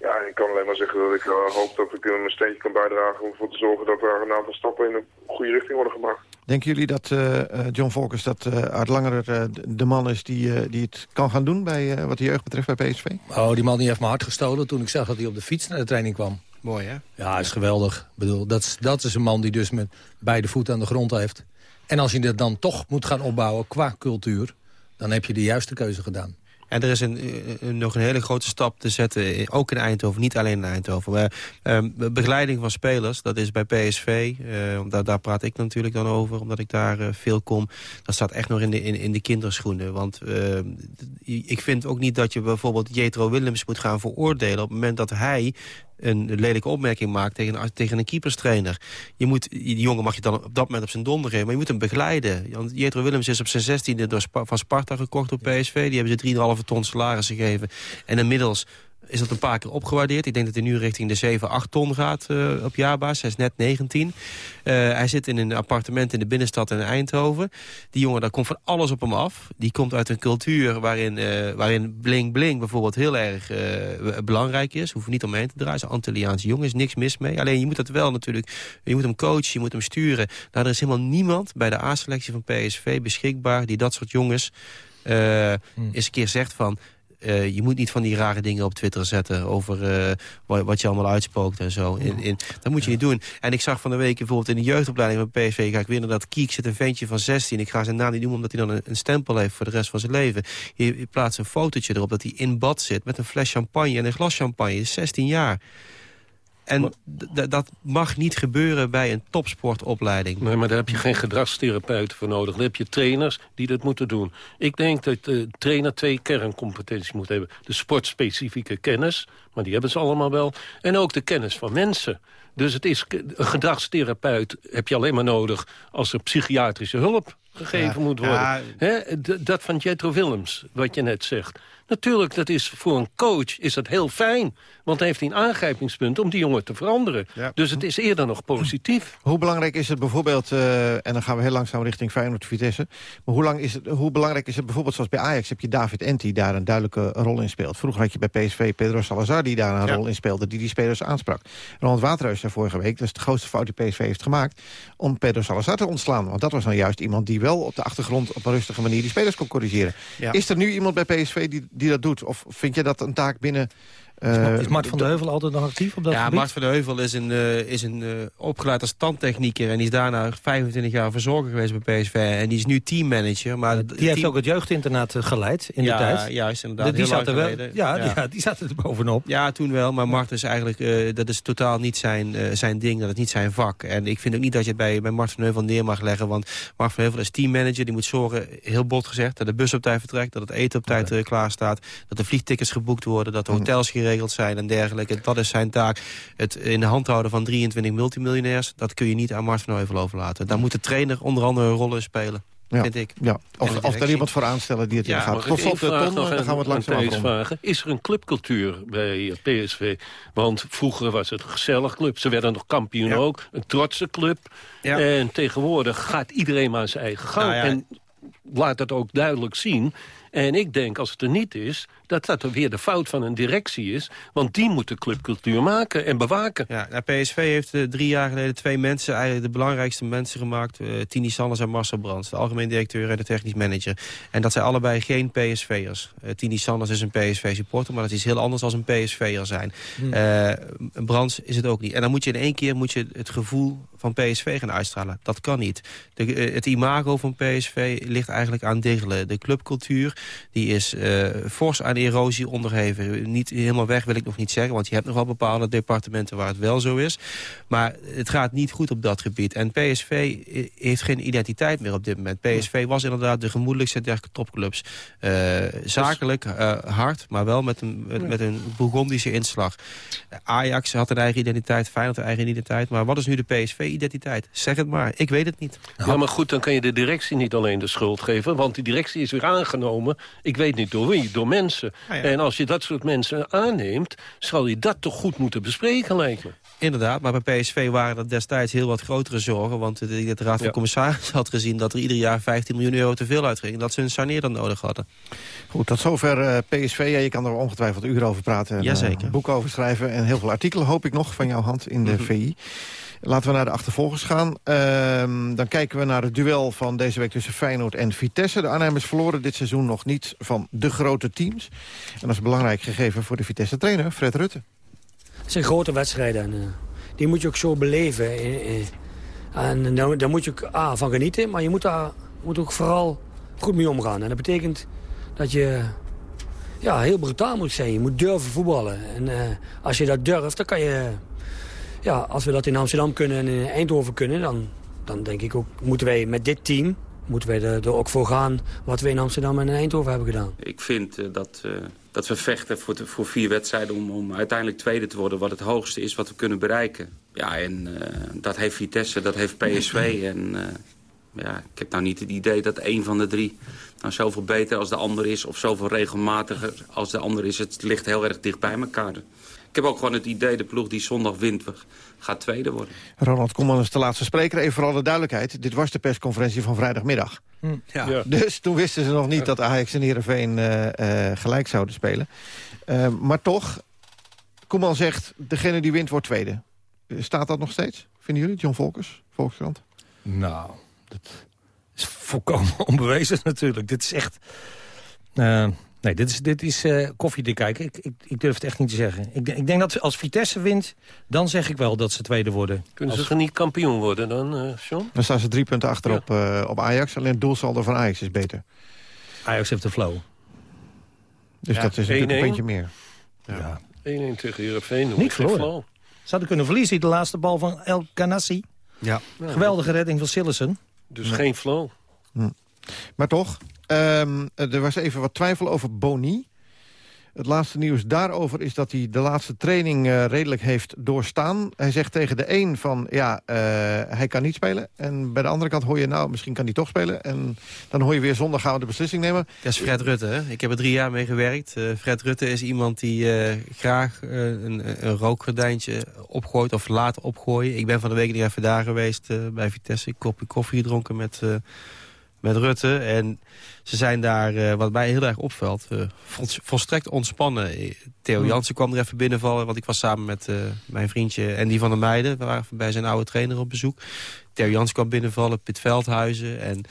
Ja, ik kan alleen maar zeggen dat ik uh, hoop dat ik uh, mijn steentje kan bijdragen... om ervoor te zorgen dat er een aantal stappen in de goede richting worden gemaakt. Denken jullie dat uh, John Volkers dat uh, Art Langer de man is die, die het kan gaan doen... Bij, wat de jeugd betreft bij PSV? Oh, die man die heeft mijn hart gestolen toen ik zag dat hij op de fiets naar de training kwam. Mooi, hè? Ja, is geweldig. Ik bedoel, dat, is, dat is een man die dus met beide voeten aan de grond heeft. En als je dat dan toch moet gaan opbouwen qua cultuur... dan heb je de juiste keuze gedaan. En er is een, een, nog een hele grote stap te zetten, ook in Eindhoven, niet alleen in Eindhoven. Maar, uh, begeleiding van spelers, dat is bij PSV, uh, daar, daar, praat ik natuurlijk dan over, omdat ik daar veel kom. Dat staat echt nog in de, in, in de kinderschoenen. Want ik vind ook niet dat je bijvoorbeeld Jetro Willems moet gaan veroordelen... op het moment dat hij een lelijke opmerking maakt tegen, tegen een keeperstrainer. Je moet, die jongen mag je dan op dat moment op zijn donder geven, maar je moet hem begeleiden. Want Jetro Willems is op zijn zestiende door van Sparta gekocht door PSV. Die hebben ze 3,5 ton salaris gegeven. En inmiddels is dat een paar keer opgewaardeerd. Ik denk dat hij nu richting de 7, 8 ton gaat uh, op jaarbasis. Hij is net 19. Uh, hij zit in een appartement in de binnenstad in Eindhoven. Die jongen, daar komt van alles op hem af. Die komt uit een cultuur waarin, uh, waarin bling bling bijvoorbeeld heel erg belangrijk is. Hoeft niet omheen te draaien. Is een Antilliaanse jongen, is niks mis mee. Alleen je moet dat wel natuurlijk, je moet hem coachen, je moet hem sturen. Nou, er is helemaal niemand bij de A-selectie van PSV beschikbaar... die dat soort jongens hmm. eens een keer zegt van uh, je moet niet van die rare dingen op Twitter zetten... over uh, wat, wat, je allemaal uitspookt en zo. In, in, dat moet je niet doen. En ik zag van de week bijvoorbeeld in de jeugdopleiding van PSV... ga ik weer naar dat Kiek zit een ventje van 16. Ik ga zijn naam niet noemen omdat hij dan een, een, stempel heeft... voor de rest van zijn leven. Je, je plaatst een fotootje erop dat hij in bad zit... met een fles champagne en een glas champagne. 16 jaar. En dat mag niet gebeuren bij een topsportopleiding. Nee, maar daar heb je geen gedragstherapeuten voor nodig. Daar heb je trainers die dat moeten doen. Ik denk dat de trainer twee kerncompetenties moet hebben. De sportspecifieke kennis, maar die hebben ze allemaal wel. En ook de kennis van mensen. Dus het is, een gedragstherapeut heb je alleen maar nodig als er psychiatrische hulp gegeven moet worden. Ja. dat van Jetro Willems, wat je net zegt. Natuurlijk, dat is voor een coach is dat heel fijn. Want hij heeft een aangrijpingspunt om die jongen te veranderen. Dus het is eerder nog positief. Hoe belangrijk is het bijvoorbeeld, uh, en dan gaan we heel langzaam richting Feyenoord Vitesse... maar hoe, lang is het, hoe belangrijk is het bijvoorbeeld zoals bij Ajax... heb je David Ent die daar een duidelijke rol in speelt. Vroeger had je bij PSV Pedro Salazar die daar een rol in speelde... die die spelers aansprak. Ronald Waterhuis zei vorige week, dat is de grootste fout die PSV heeft gemaakt... om Pedro Salazar te ontslaan. Want dat was nou juist iemand die wel op de achtergrond... op een rustige manier die spelers kon corrigeren. Is er nu iemand bij PSV die, die dat doet? Of vind je dat een taak binnen is Mart van der Heuvel altijd nog actief op dat ja, gebied? Mart van der Heuvel is, een, uh, is een, uh, opgeleid als tandtechnieker... en die is daarna 25 jaar verzorger geweest bij PSV. En die is nu teammanager. Maar die heeft ook het jeugdinternaat geleid in ja, de tijd. juist, inderdaad. Die, zat er wel, ja, ja. Die, die zat er bovenop. Ja, toen wel. Maar Mart is eigenlijk... dat is totaal niet zijn, zijn ding. Dat is niet zijn vak. En ik vind ook niet dat je het bij, bij Mart van Heuvel neer mag leggen. Want Mart van Heuvel is teammanager. Die moet zorgen, heel bot gezegd... dat de bus op tijd vertrekt. Dat het eten op tijd okay. klaar staat. Dat de vliegtickets geboekt worden. Dat de hotels geregeld zijn en dergelijke. Dat is zijn taak. Het in de hand houden van 23 multimiljonairs... dat kun je niet aan Mart van Heuvel overlaten. Daar moet de trainer onder andere een rol in spelen. Ja, vind ik. Ja. Of, of er iemand voor aanstellen die het ja, gaat. Tot slot, Ton, dan gaan we het langzaam vragen. Is er een clubcultuur bij PSV? Want vroeger was het een gezellig club. Ze werden nog kampioen ja. ook. Een trotse club. Ja. En tegenwoordig gaat iedereen maar zijn eigen gang. Nou en laat dat ook duidelijk zien. En ik denk, als het er niet is, dat dat er weer de fout van een directie is. Want die moet de clubcultuur maken en bewaken. Ja, nou, PSV heeft uh, drie jaar geleden twee mensen, eigenlijk de belangrijkste mensen gemaakt. Uh, Tini Sanders en Marcel Brands, de algemeen directeur en de technisch manager. En dat zijn allebei geen PSV'ers. Uh, Tini Sanders is een PSV-supporter, maar dat is heel anders dan een PSV'er zijn. Hmm. Brands is het ook niet. En dan moet je in één keer moet je het gevoel van PSV gaan uitstralen. Dat kan niet. De, het imago van PSV ligt eigenlijk aan diggelen. De clubcultuur Die is uh, fors aan erosie ondergeven. Niet helemaal weg wil ik nog niet zeggen, want je hebt nog wel bepaalde departementen waar het wel zo is. Maar het gaat niet goed op dat gebied. En PSV heeft geen identiteit meer op dit moment. PSV was inderdaad de gemoedelijkste der topclubs. Uh, zakelijk, uh, hard, maar wel met een, met, met een Bourgondische inslag. Ajax had een eigen identiteit, Feyenoord een eigen identiteit. Maar wat is nu de PSV-identiteit? Zeg het maar, ik weet het niet. Ja, maar goed, dan kan je de directie niet alleen de schuld geven. Want die directie is weer aangenomen, ik weet niet door wie, door mensen. Ah, ja. En als je dat soort mensen aanneemt, zal je dat toch goed moeten bespreken, lijkt me. Inderdaad, maar bij PSV waren er destijds heel wat grotere zorgen. Want de, Raad van ja. Commissaris had gezien dat er ieder jaar 15 miljoen euro te veel uitging. Dat ze een saneerder nodig hadden. Goed, tot zover uh, PSV. Ja, je kan er ongetwijfeld uren over praten. En, Jazeker. Uh, boeken over schrijven en heel veel artikelen hoop ik nog van jouw hand in de mm -hmm. VI. Laten we naar de achtervolgers gaan. Uh, dan kijken we naar het duel van deze week tussen Feyenoord en Vitesse. De Arnhemmers verloren dit seizoen nog niet van de grote teams. En dat is belangrijk gegeven voor de Vitesse-trainer, Fred Rutte. Het zijn grote wedstrijden en uh, die moet je ook zo beleven. En daar, daar moet je ook van genieten, maar je moet daar moet ook vooral goed mee omgaan. En dat betekent dat je ja, heel brutaal moet zijn. Je moet durven voetballen. En als je dat durft, dan kan je ja, als we dat in Amsterdam kunnen en in Eindhoven kunnen... dan, dan denk ik ook, moeten wij met dit team moeten wij er, er ook voor gaan... wat we in Amsterdam en in Eindhoven hebben gedaan. Ik vind uh, dat, uh, dat we vechten voor, te, voor vier wedstrijden... Om, om uiteindelijk tweede te worden, wat het hoogste is wat we kunnen bereiken. Ja, en uh, dat heeft Vitesse, dat heeft PSV. En ja, ik heb nou niet het idee dat een van de drie... nou zoveel beter als de ander is... of zoveel regelmatiger als de ander is. Het ligt heel erg dicht bij elkaar. Ik heb ook gewoon het idee, de ploeg die zondag wint, gaat tweede worden. Ronald Koeman is de laatste spreker. Even voor alle duidelijkheid, dit was de persconferentie van vrijdagmiddag. Hm. Ja. Ja. Dus toen wisten ze nog niet dat Ajax en Heerenveen uh, uh, gelijk zouden spelen. Uh, maar toch, Koeman zegt, degene die wint wordt tweede. Staat dat nog steeds, vinden jullie, John Volkers, Volkskrant? Nou, dat is volkomen onbewezen natuurlijk. Dit is echt... Nee, dit is, dit is uh, koffiedik kijken. Ik, ik, ik, durf het echt niet te zeggen. Ik, ik, denk dat als Vitesse wint, dan zeg ik wel dat ze tweede worden. Kunnen als... ze niet kampioen worden dan, uh, John? Dan staan ze drie punten achter ja. op, uh, op Ajax. Alleen het doelsaldo van Ajax is beter. Ajax heeft de flow. Dus ja. dat is een puntje meer. 1-1 ja. tegen Heerenveen. Niet verloren. Ze hadden kunnen verliezen. De laatste bal van El Ganassi. Ja. Geweldige redding van Sillessen. Dus geen flow. Hm. Maar toch, Um, er was even wat twijfel over Boni. Het laatste nieuws daarover is dat hij de laatste training uh, redelijk heeft doorstaan. Hij zegt tegen de een van, ja, uh, hij kan niet spelen. En bij de andere kant hoor je, nou, misschien kan hij toch spelen. En dan hoor je weer zondag gaan we de beslissing nemen. Dat is Fred Rutte? Ik heb er drie jaar mee gewerkt. Uh, Fred Rutte is iemand die graag een, een rookgordijntje opgooit of laat opgooien. Ik ben van de week nog even daar geweest bij Vitesse. Ik kopje koffie gedronken met met Rutte. En ze zijn daar, uh, wat mij heel erg opvalt, uh, volstrekt ontspannen. Theo hm. Jansen kwam er even binnenvallen, want ik was samen met uh, mijn vriendje en die van de meiden. We waren bij zijn oude trainer op bezoek. Theo Jansen kwam binnenvallen, Pit Veldhuizen. En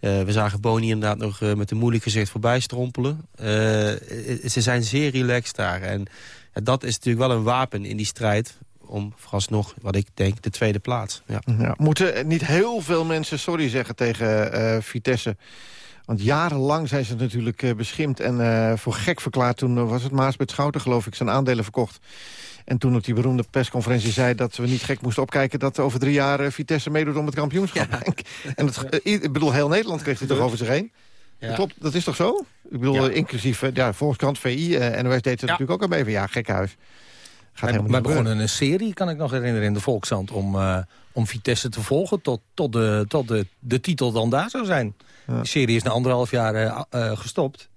we zagen Boni inderdaad nog met een moeilijk gezicht voorbij strompelen. ze zijn zeer relaxed daar. En dat is natuurlijk wel een wapen in die strijd om vooralsnog, wat ik denk, de tweede plaats. Ja. Ja, moeten niet heel veel mensen sorry zeggen tegen uh, Vitesse... Want jarenlang zijn ze natuurlijk uh, beschimd en uh, voor gek verklaard. Toen was het Maasbert Schouten, geloof ik, zijn aandelen verkocht. En toen op die beroemde persconferentie zei dat we niet gek moesten opkijken... dat over drie jaar Vitesse meedoet om het kampioenschap. Ja. En het, ik bedoel, heel Nederland kreeg het toch over zich heen? Ja. Klopt, dat is toch zo? Ik bedoel, ja. inclusief ja, Volkskrant, VI, NOS deed het natuurlijk ook al even. Ja, gekhuis. Gaat wij, wij begonnen een serie, kan ik nog herinneren, in de Volkshand... om, uh, om Vitesse te volgen tot, tot, de, tot de, de titel dan daar zou zijn. Ja. Die serie is na anderhalf jaar uh, uh, gestopt.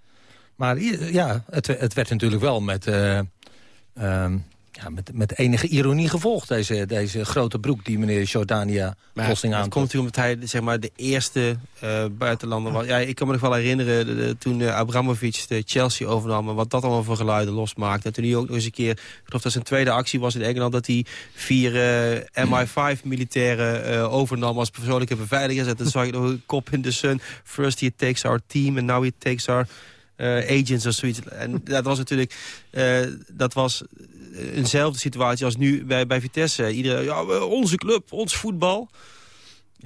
Maar ja, het, het werd natuurlijk wel met... Um, ja, met, met enige ironie gevolgd, deze, deze grote broek die meneer Jordania Lossing aan. Het komt natuurlijk omdat hij zeg maar, de eerste uh, buitenlander was. Ja, ik kan me nog wel herinneren de, de, toen uh, Abramovic de Chelsea overnam... en wat dat allemaal voor geluiden losmaakte. En toen hij ook nog eens een keer, ik geloof dat zijn tweede actie was in Engeland... dat hij vier uh, MI5-militairen overnam als persoonlijke beveiliger. En toen zag je nog een kop in de sun. First he takes our team and now he takes our... Uh, agents of zoiets. En dat was natuurlijk... Uh, dat was eenzelfde situatie als nu bij, bij Vitesse. Iedereen, ja, onze club, ons voetbal.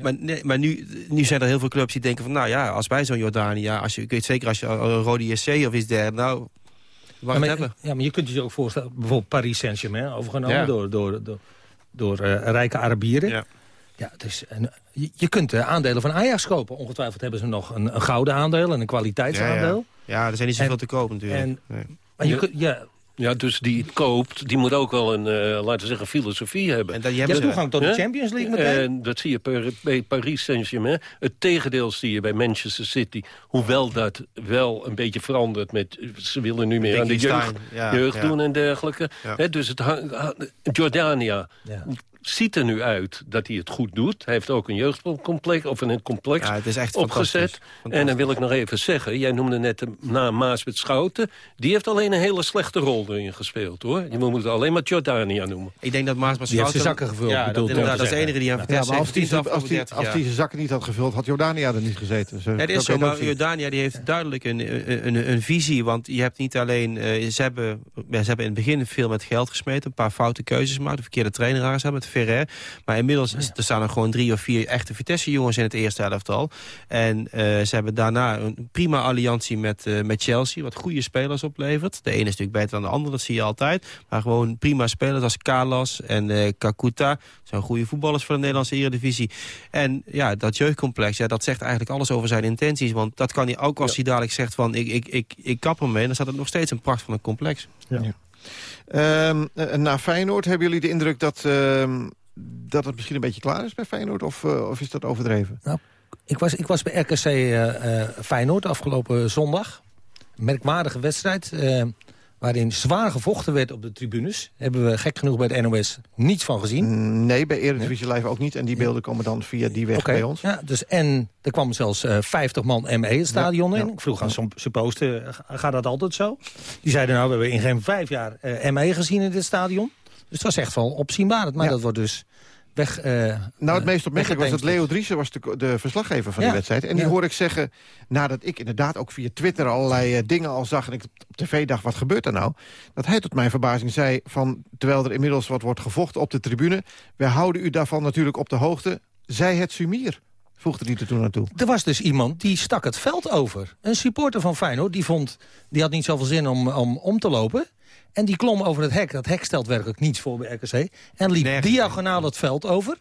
Maar, nee, maar nu, nu zijn er heel veel clubs die denken van... nou ja, als wij zo'n Jordania, als je, weet zeker als je een Rode SC of iets dergelijks... nou, ja, maar, hebben. ja, maar je kunt je ook voorstellen, bijvoorbeeld Paris Saint-Germain... overgenomen door, door, door, door uh, rijke Arabieren. Ja. Dus, en, je, je kunt uh, aandelen van Ajax kopen. Ongetwijfeld hebben ze nog een, een gouden aandeel en een kwaliteitsaandeel. Ja, ja. ja er zijn niet zoveel en, te kopen natuurlijk. En, nee. Maar je, ja, ja, dus die het koopt, die moet ook wel een, uh, laten we zeggen, filosofie hebben. En dat, je hebt toegang tot de Champions League meteen? En dat zie je bij Paris Saint-Germain. Het tegendeel zie je bij Manchester City. Hoewel dat wel een beetje verandert met... Ze willen nu meer aan de jeugd, ja, jeugd ja. doen en dergelijke. Ja. dus het Jordania ziet er nu uit dat hij het goed doet. Hij heeft ook een jeugdcomplex of een complex ja, het is echt opgezet. En dan wil ik nog even zeggen, jij noemde net de naam Maasbet Schouten. Die heeft alleen een hele slechte rol erin gespeeld, hoor. Je moet alleen maar Jordania noemen. Ik denk dat Maasbet Schouten... Die heeft zijn zakken gevuld. Ja, dat, dat, dat is de enige die aan ja, maar als die, als, die, als die zijn zakken niet had gevuld, had Jordania er niet gezeten. Zo, ja, dat is zo, maar Jordania die heeft duidelijk een, een, een, visie. Want je hebt niet alleen... Uh, ze, hebben, ze hebben in het begin veel met geld gesmeten. Een paar foute keuzes gemaakt. De verkeerde trainer hebben met Ferrer. Maar inmiddels er staan er gewoon drie of vier echte Vitesse-jongens in het eerste elftal. En uh, ze hebben daarna een prima alliantie met, uh, met Chelsea, wat goede spelers oplevert. De ene is natuurlijk beter dan de andere, dat zie je altijd. Maar gewoon prima spelers als Kalas en uh, Kakuta. zijn goede voetballers voor de Nederlandse Eredivisie. En ja, dat jeugdcomplex, ja, dat zegt eigenlijk alles over zijn intenties. Want dat kan hij ook als ja. hij dadelijk zegt van ik, ik, ik, ik kap ermee. Dan staat het nog steeds een pracht van een complex. Ja. Ja. Um, na Feyenoord hebben jullie de indruk dat... Uh, dat het misschien een beetje klaar is bij Feyenoord? Of, uh, of is dat overdreven? Nou, ik, was, ik was bij RKC uh, Feyenoord afgelopen zondag. Merkwaardige wedstrijd. Waarin zwaar gevochten werd op de tribunes. Hebben we gek genoeg bij de NOS niets van gezien. Nee, bij Eredivisie Live ook niet. En die beelden komen dan via die weg okay. bij ons. Ja, dus, en er kwam zelfs 50 man ME het stadion ja, in. Ja. Ik vroeg aan zo'n supposter, gaat dat altijd zo? Die zeiden nou, we hebben in geen vijf jaar ME gezien in dit stadion. Dus het was echt wel opzienbaar. Maar ja. dat wordt dus weg... Uh, nou, het meest opmerkelijk was dat Leo Driessen was de, de verslaggever van ja. die wedstrijd. En die ja. hoor ik zeggen, nadat ik inderdaad ook via Twitter allerlei uh, dingen al zag... en ik op tv dacht, wat gebeurt er nou? Dat hij tot mijn verbazing zei, van, terwijl er inmiddels wat wordt gevochten op de tribune... wij houden u daarvan natuurlijk op de hoogte, zij het sumier voegde hij er toen naartoe. Er was dus iemand die stak het veld over. Een supporter van Feyenoord, die, vond, die had niet zoveel zin om, om om te lopen... En die klom over het hek. Dat hek stelt werkelijk niets voor bij RKC. En liep Nergens. diagonaal het veld over.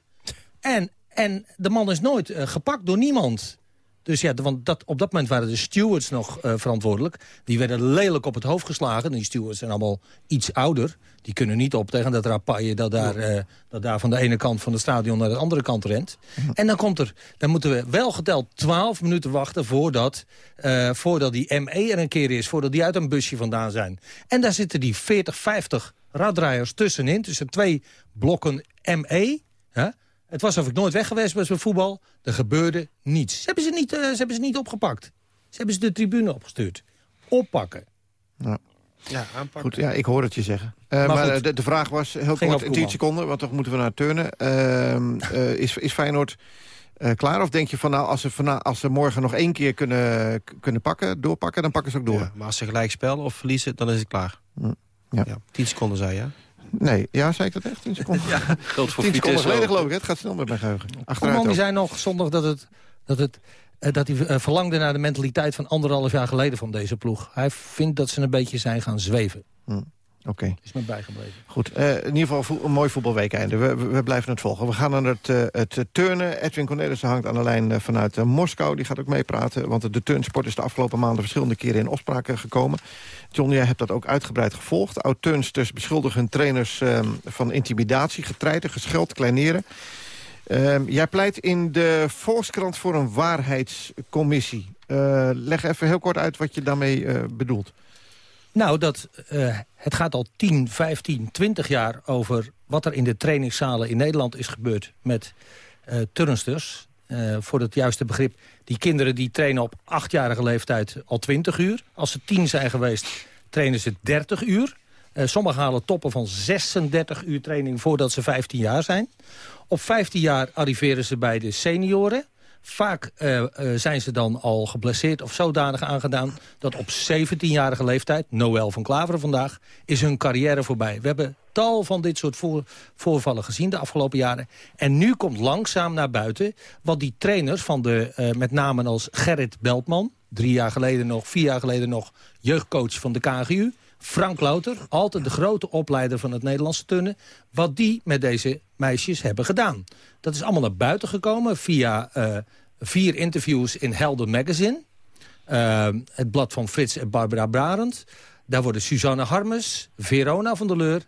En, en de man is nooit uh, gepakt door niemand. Dus ja, want dat, op dat moment waren de stewards nog uh, verantwoordelijk. Die werden lelijk op het hoofd geslagen. Die stewards zijn allemaal iets ouder. Die kunnen niet op tegen dat rapaille dat daar, uh, dat daar van de ene kant van het stadion naar de andere kant rent. En dan komt er, dan moeten we wel geteld 12 minuten wachten voordat, uh, voordat die ME er een keer is. Voordat die uit een busje vandaan zijn. En daar zitten die 40, 50 raddraaiers tussenin. Tussen twee blokken ME. Hè? Het was alsof ik nooit weg geweest was bij voetbal. Er gebeurde niets. Ze hebben ze niet, uh, ze hebben ze niet opgepakt. Ze hebben ze de tribune opgestuurd. Oppakken. Ja. Ja, aanpakken. Goed, ja, ik hoor het je zeggen. Uh, maar maar de, de, vraag was, heel kort, in 10 seconden, want toch moeten we naar turnen. Uh, uh, is, is Feyenoord klaar? Of denk je van, nou, als ze, van, als ze morgen nog één keer kunnen, kunnen pakken, doorpakken, dan pakken ze ook door? Ja, maar als ze gelijk spelen of verliezen, dan is het klaar. Mm. Ja. ja. 10 seconden zei je, Nee, ja, zei ik dat echt? 10 seconden? ja, geldt voor 10 seconden geleden geloof ik. Het gaat snel met mijn geheugen. Achteruit die zei nog zondag dat het... Dat het dat hij uh, verlangde naar de mentaliteit van anderhalf jaar geleden van deze ploeg. Hij vindt dat ze een beetje zijn gaan zweven. Hm. Oké. Okay. Is me bijgebleven. Goed, uh, in ieder geval een mooi voetbalweekende. We, we, we, blijven het volgen. We gaan naar het, uh, het turnen. Edwin Cornelissen hangt aan de lijn vanuit Moskou. Die gaat ook meepraten, want de turnsport is de afgelopen maanden verschillende keren in opspraak gekomen. John, jij hebt dat ook uitgebreid gevolgd. Oud-turnsters beschuldigen hun trainers van intimidatie, getreiten, gescheld, kleineren. Uh, jij pleit in de Volkskrant voor een waarheidscommissie. Leg even heel kort uit wat je daarmee bedoelt. Nou, dat, uh, het gaat al 10, 15, 20 jaar over wat er in de trainingszalen in Nederland is gebeurd met turnsters. voor het juiste begrip, die kinderen die trainen op achtjarige leeftijd al 20 uur. Als ze 10 zijn geweest, trainen ze 30 uur. sommigen halen toppen van 36 uur training voordat ze 15 jaar zijn. Op 15 jaar arriveren ze bij de senioren. Vaak uh, uh, zijn ze dan al geblesseerd of zodanig aangedaan... dat op 17-jarige leeftijd, Noël van Klaveren vandaag... is hun carrière voorbij. We hebben tal van dit soort voor, voorvallen gezien de afgelopen jaren. En nu komt langzaam naar buiten wat die trainers van de... Uh, met name als Gerrit Beltman, drie jaar geleden nog, vier jaar geleden nog... jeugdcoach van de KGU... Frank Louter, altijd de grote opleider van het Nederlandse turnen... wat die met deze meisjes hebben gedaan. Dat is allemaal naar buiten gekomen via uh, vier interviews in Helder Magazine. Uh, het blad van Frits en Barbara Brarend. Daar worden Suzanne Harmes, Verona van der Leur...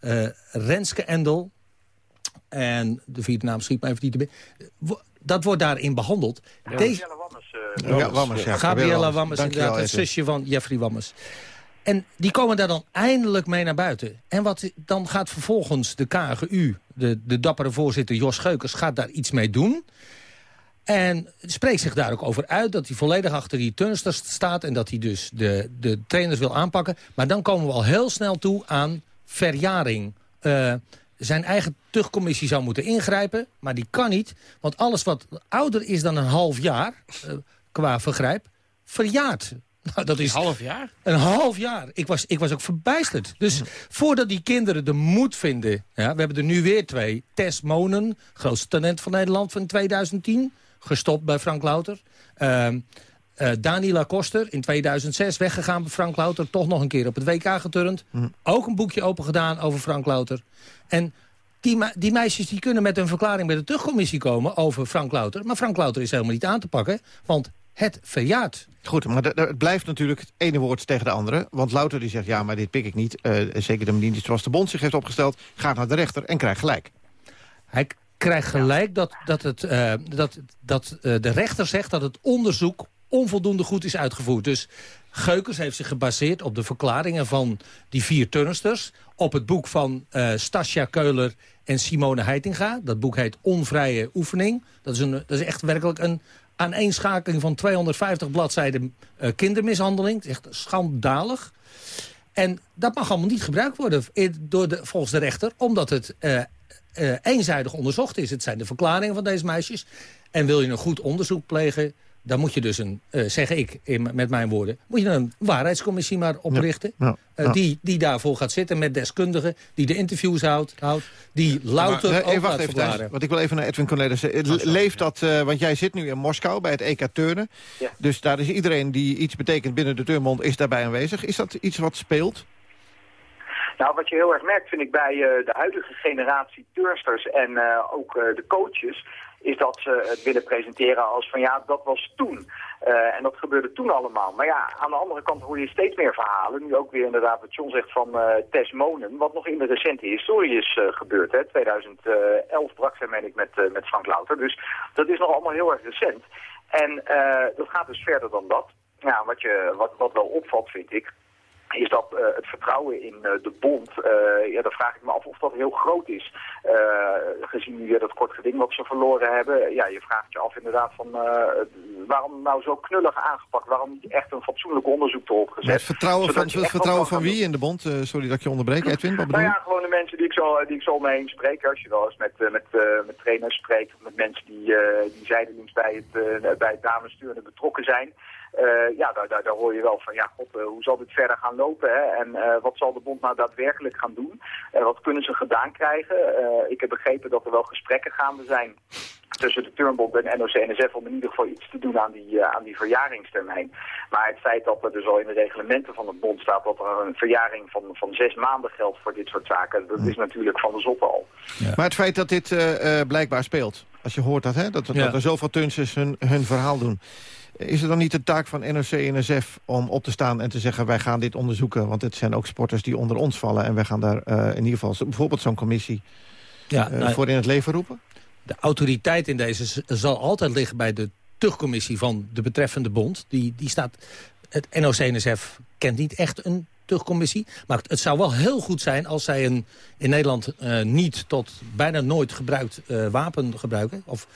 Uh, Renske Endel en de vierde naam schiet me even niet te binnen. Dat wordt daarin behandeld. Ja, Deze... Wammers, uh, ja, Wammers, ja. Gabriella Wammers, inderdaad, het zusje van Jeffrey Wammers. En die komen daar dan eindelijk mee naar buiten. En wat, dan gaat vervolgens de KGU, de, de dappere voorzitter Jos Geukers... gaat daar iets mee doen. En spreekt zich daar ook over uit dat hij volledig achter die turnsters staat... en dat hij dus de, de trainers wil aanpakken. Maar dan komen we al heel snel toe aan verjaring. Uh, zijn eigen tuchtcommissie zou moeten ingrijpen, maar die kan niet. Want alles wat ouder is dan een half jaar, uh, qua vergrijp, verjaart. Nou, dat is een half jaar? Een half jaar. Ik was, ik was ook verbijsterd. Dus voordat die kinderen de moed vinden... Ja, we hebben er nu weer twee. Tess Monen, grootste talent van Nederland van 2010. Gestopt bij Frank Louter. Uh, uh, Daniela Koster, in 2006 weggegaan bij Frank Louter. Toch nog een keer op het WK geturnd. Ook een boekje open gedaan over Frank Louter. En die, die, meisjes die kunnen met een verklaring bij de terugcommissie komen over Frank Louter. Maar Frank Louter is helemaal niet aan te pakken. Want het verjaart. Goed, maar het blijft natuurlijk het ene woord tegen de andere. Want Louter die zegt, ja, maar dit pik ik niet. Uh, zeker de manier zoals de bond zich heeft opgesteld. Gaat naar de rechter en krijgt gelijk. Hij krijgt gelijk dat, dat, het, uh, dat, dat uh, de rechter zegt dat het onderzoek onvoldoende goed is uitgevoerd. Dus Geukers heeft zich gebaseerd op de verklaringen van die vier turnsters... op het boek van uh, Stasia Keuler en Simone Heitinga. Dat boek heet Onvrije Oefening. Dat is, een, dat is echt werkelijk een aaneenschakeling van 250 bladzijden uh, kindermishandeling. Echt schandalig. En dat mag allemaal niet gebruikt worden door de, volgens de rechter... omdat het uh, uh, eenzijdig onderzocht is. Het zijn de verklaringen van deze meisjes. En wil je een goed onderzoek plegen dan moet je dus een, uh, zeg ik in, met mijn woorden... moet je een waarheidscommissie maar oprichten... Ja, ja, uh, die, die daarvoor gaat zitten met deskundigen... die de interviews houdt, houdt die louter maar, uh, wacht even, Thijs, want ik wil even naar Edwin Cornelissen. Leeft dat, want jij zit nu in Moskou bij het EK Turnen. Ja. Dus daar is iedereen die iets betekent binnen de turnbond... is daarbij aanwezig. Is dat iets wat speelt? Nou, wat je heel erg merkt, vind ik bij de huidige generatie turnsters en ook de coaches is dat ze het willen presenteren als van ja, dat was toen. Uh, en dat gebeurde toen allemaal. Maar ja, aan de andere kant hoor je steeds meer verhalen. Nu ook weer inderdaad wat John zegt van uh, Tess Monen. Wat nog in de recente historie is uh, gebeurd. Hè. 2011 brak zij, meen ik, met, met Frank Louter. Dus dat is nog allemaal heel erg recent. En dat gaat dus verder dan dat. Ja, wat, je, wat, wat wel opvalt, vind ik, is dat uh, het vertrouwen in uh, de bond, uh, ja, dan vraag ik me af of dat heel groot is. gezien nu weer dat kort geding wat ze verloren hebben. Ja, je vraagt je af inderdaad van waarom nou zo knullig aangepakt? Waarom niet echt een fatsoenlijk onderzoek erop gezet? Het vertrouwen van, het vertrouwen van wie in de bond? sorry dat ik je onderbreek, Edwin, wat bedoel Nou ja, gewoon de mensen die ik zo, die ik zo mee spreek. Als je wel eens met, met, met trainers spreekt, of met mensen die, die zijdelings bij het, bij het betrokken zijn. Uh, ja, daar, daar, daar, hoor je wel van, ja, god, uh, hoe zal dit verder gaan lopen? Hè? En uh, wat zal de bond nou daadwerkelijk gaan doen? wat kunnen ze gedaan krijgen? ik heb begrepen dat er wel gesprekken gaande zijn tussen de Turnbond en NOC-NSF om in ieder geval iets te doen aan die, aan die verjaringstermijn. Maar het feit dat er dus al in de reglementen van het bond staat dat er een verjaring van, van zes maanden geldt voor dit soort zaken, dat is natuurlijk van de zotte al. Ja. Maar het feit dat dit blijkbaar speelt, als je hoort dat, hè, dat, dat, ja. dat er zoveel turnsters hun, hun verhaal doen... Is het dan niet de taak van NOC-NSF om op te staan en te zeggen... wij gaan dit onderzoeken, want het zijn ook sporters die onder ons vallen... en wij gaan daar uh, in ieder geval bijvoorbeeld zo'n commissie ja, uh, nou, voor in het leven roepen? De autoriteit in deze zal altijd liggen bij de tuchtcommissie van de betreffende bond. Die, die staat, het NOC-NSF kent niet echt een tuchtcommissie. Maar het zou wel heel goed zijn als zij een, in Nederland uh, niet tot bijna nooit gebruikt wapen gebruiken. Of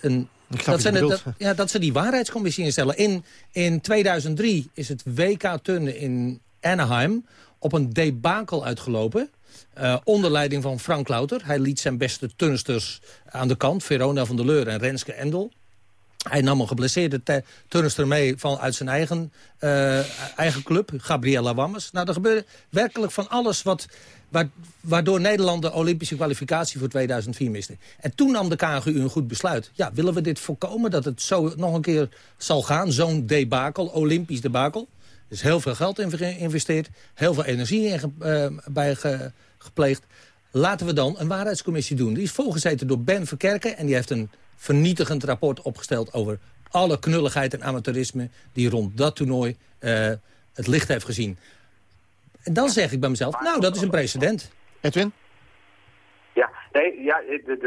een dat, dat, ja, dat ze die waarheidscommissie instellen. In, in 2003 is het WK Turnen in Anaheim op een debakel uitgelopen. Uh, onder leiding van Frank Louter. Hij liet zijn beste turnsters aan de kant. Verona van der Leur en Renske Endel. Hij nam een geblesseerde turnster mee van, uit zijn eigen, uh, eigen club, Gabriella Wammes. Nou, er gebeurde werkelijk van alles wat, waardoor Nederland de Olympische kwalificatie voor 2004 miste. En toen nam de KNGU een goed besluit. Ja, willen we dit voorkomen dat het zo nog een keer zal gaan? Zo'n debakel, Olympisch debakel. Er is heel veel geld in geïnvesteerd, heel veel energie in uh, bij gepleegd. Laten we dan een waarheidscommissie doen. Die is volgezeten door Ben Verkerken en die heeft een vernietigend rapport opgesteld over alle knulligheid en amateurisme die rond dat toernooi uh, het licht heeft gezien. En dan zeg ik bij mezelf, nou, dat is een precedent. Edwin? Nee, ja,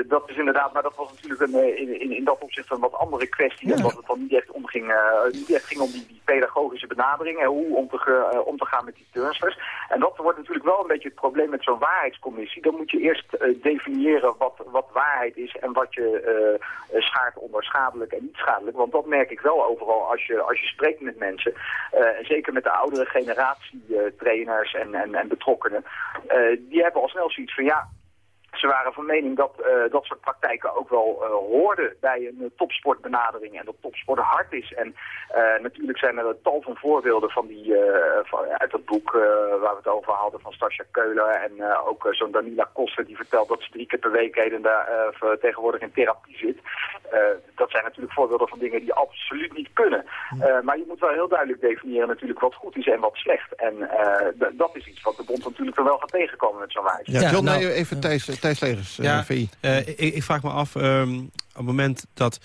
dat is inderdaad, maar dat was natuurlijk een, eh, in, in, in dat opzicht een wat andere kwestie. Ja. Omdat het dan niet echt, omging, uh, niet echt ging om die, die pedagogische benadering en hoe om te, uh, om te gaan met die turnsters. En dat wordt natuurlijk wel een beetje het probleem met zo'n waarheidscommissie. Dan moet je eerst uh, definiëren wat, wat waarheid is en wat je schaart onder schadelijk en niet schadelijk. Want dat merk ik wel overal als je, als je spreekt met mensen. en zeker met de oudere generatie trainers en, en, en betrokkenen. die hebben al snel zoiets van ja, ze waren van mening dat uh, dat soort praktijken ook wel uh, hoorden bij een uh, topsportbenadering en dat topsport hard is. En natuurlijk zijn er tal van voorbeelden van die, van, uit dat boek waar we het over hadden van Stasja Keuler en ook zo'n Danila Koster die vertelt dat ze drie keer per week heden daar tegenwoordig in therapie zit. dat zijn natuurlijk voorbeelden van dingen die absoluut niet kunnen. maar je moet wel heel duidelijk definiëren natuurlijk wat goed is en wat slecht. En dat is iets wat de bond natuurlijk er wel gaat tegenkomen met zo'n wijze. Ja, John, nou, even Thijs Thijs Legers, uh, ja, VI. Uh, ik, ik, vraag me af, um, op het moment dat,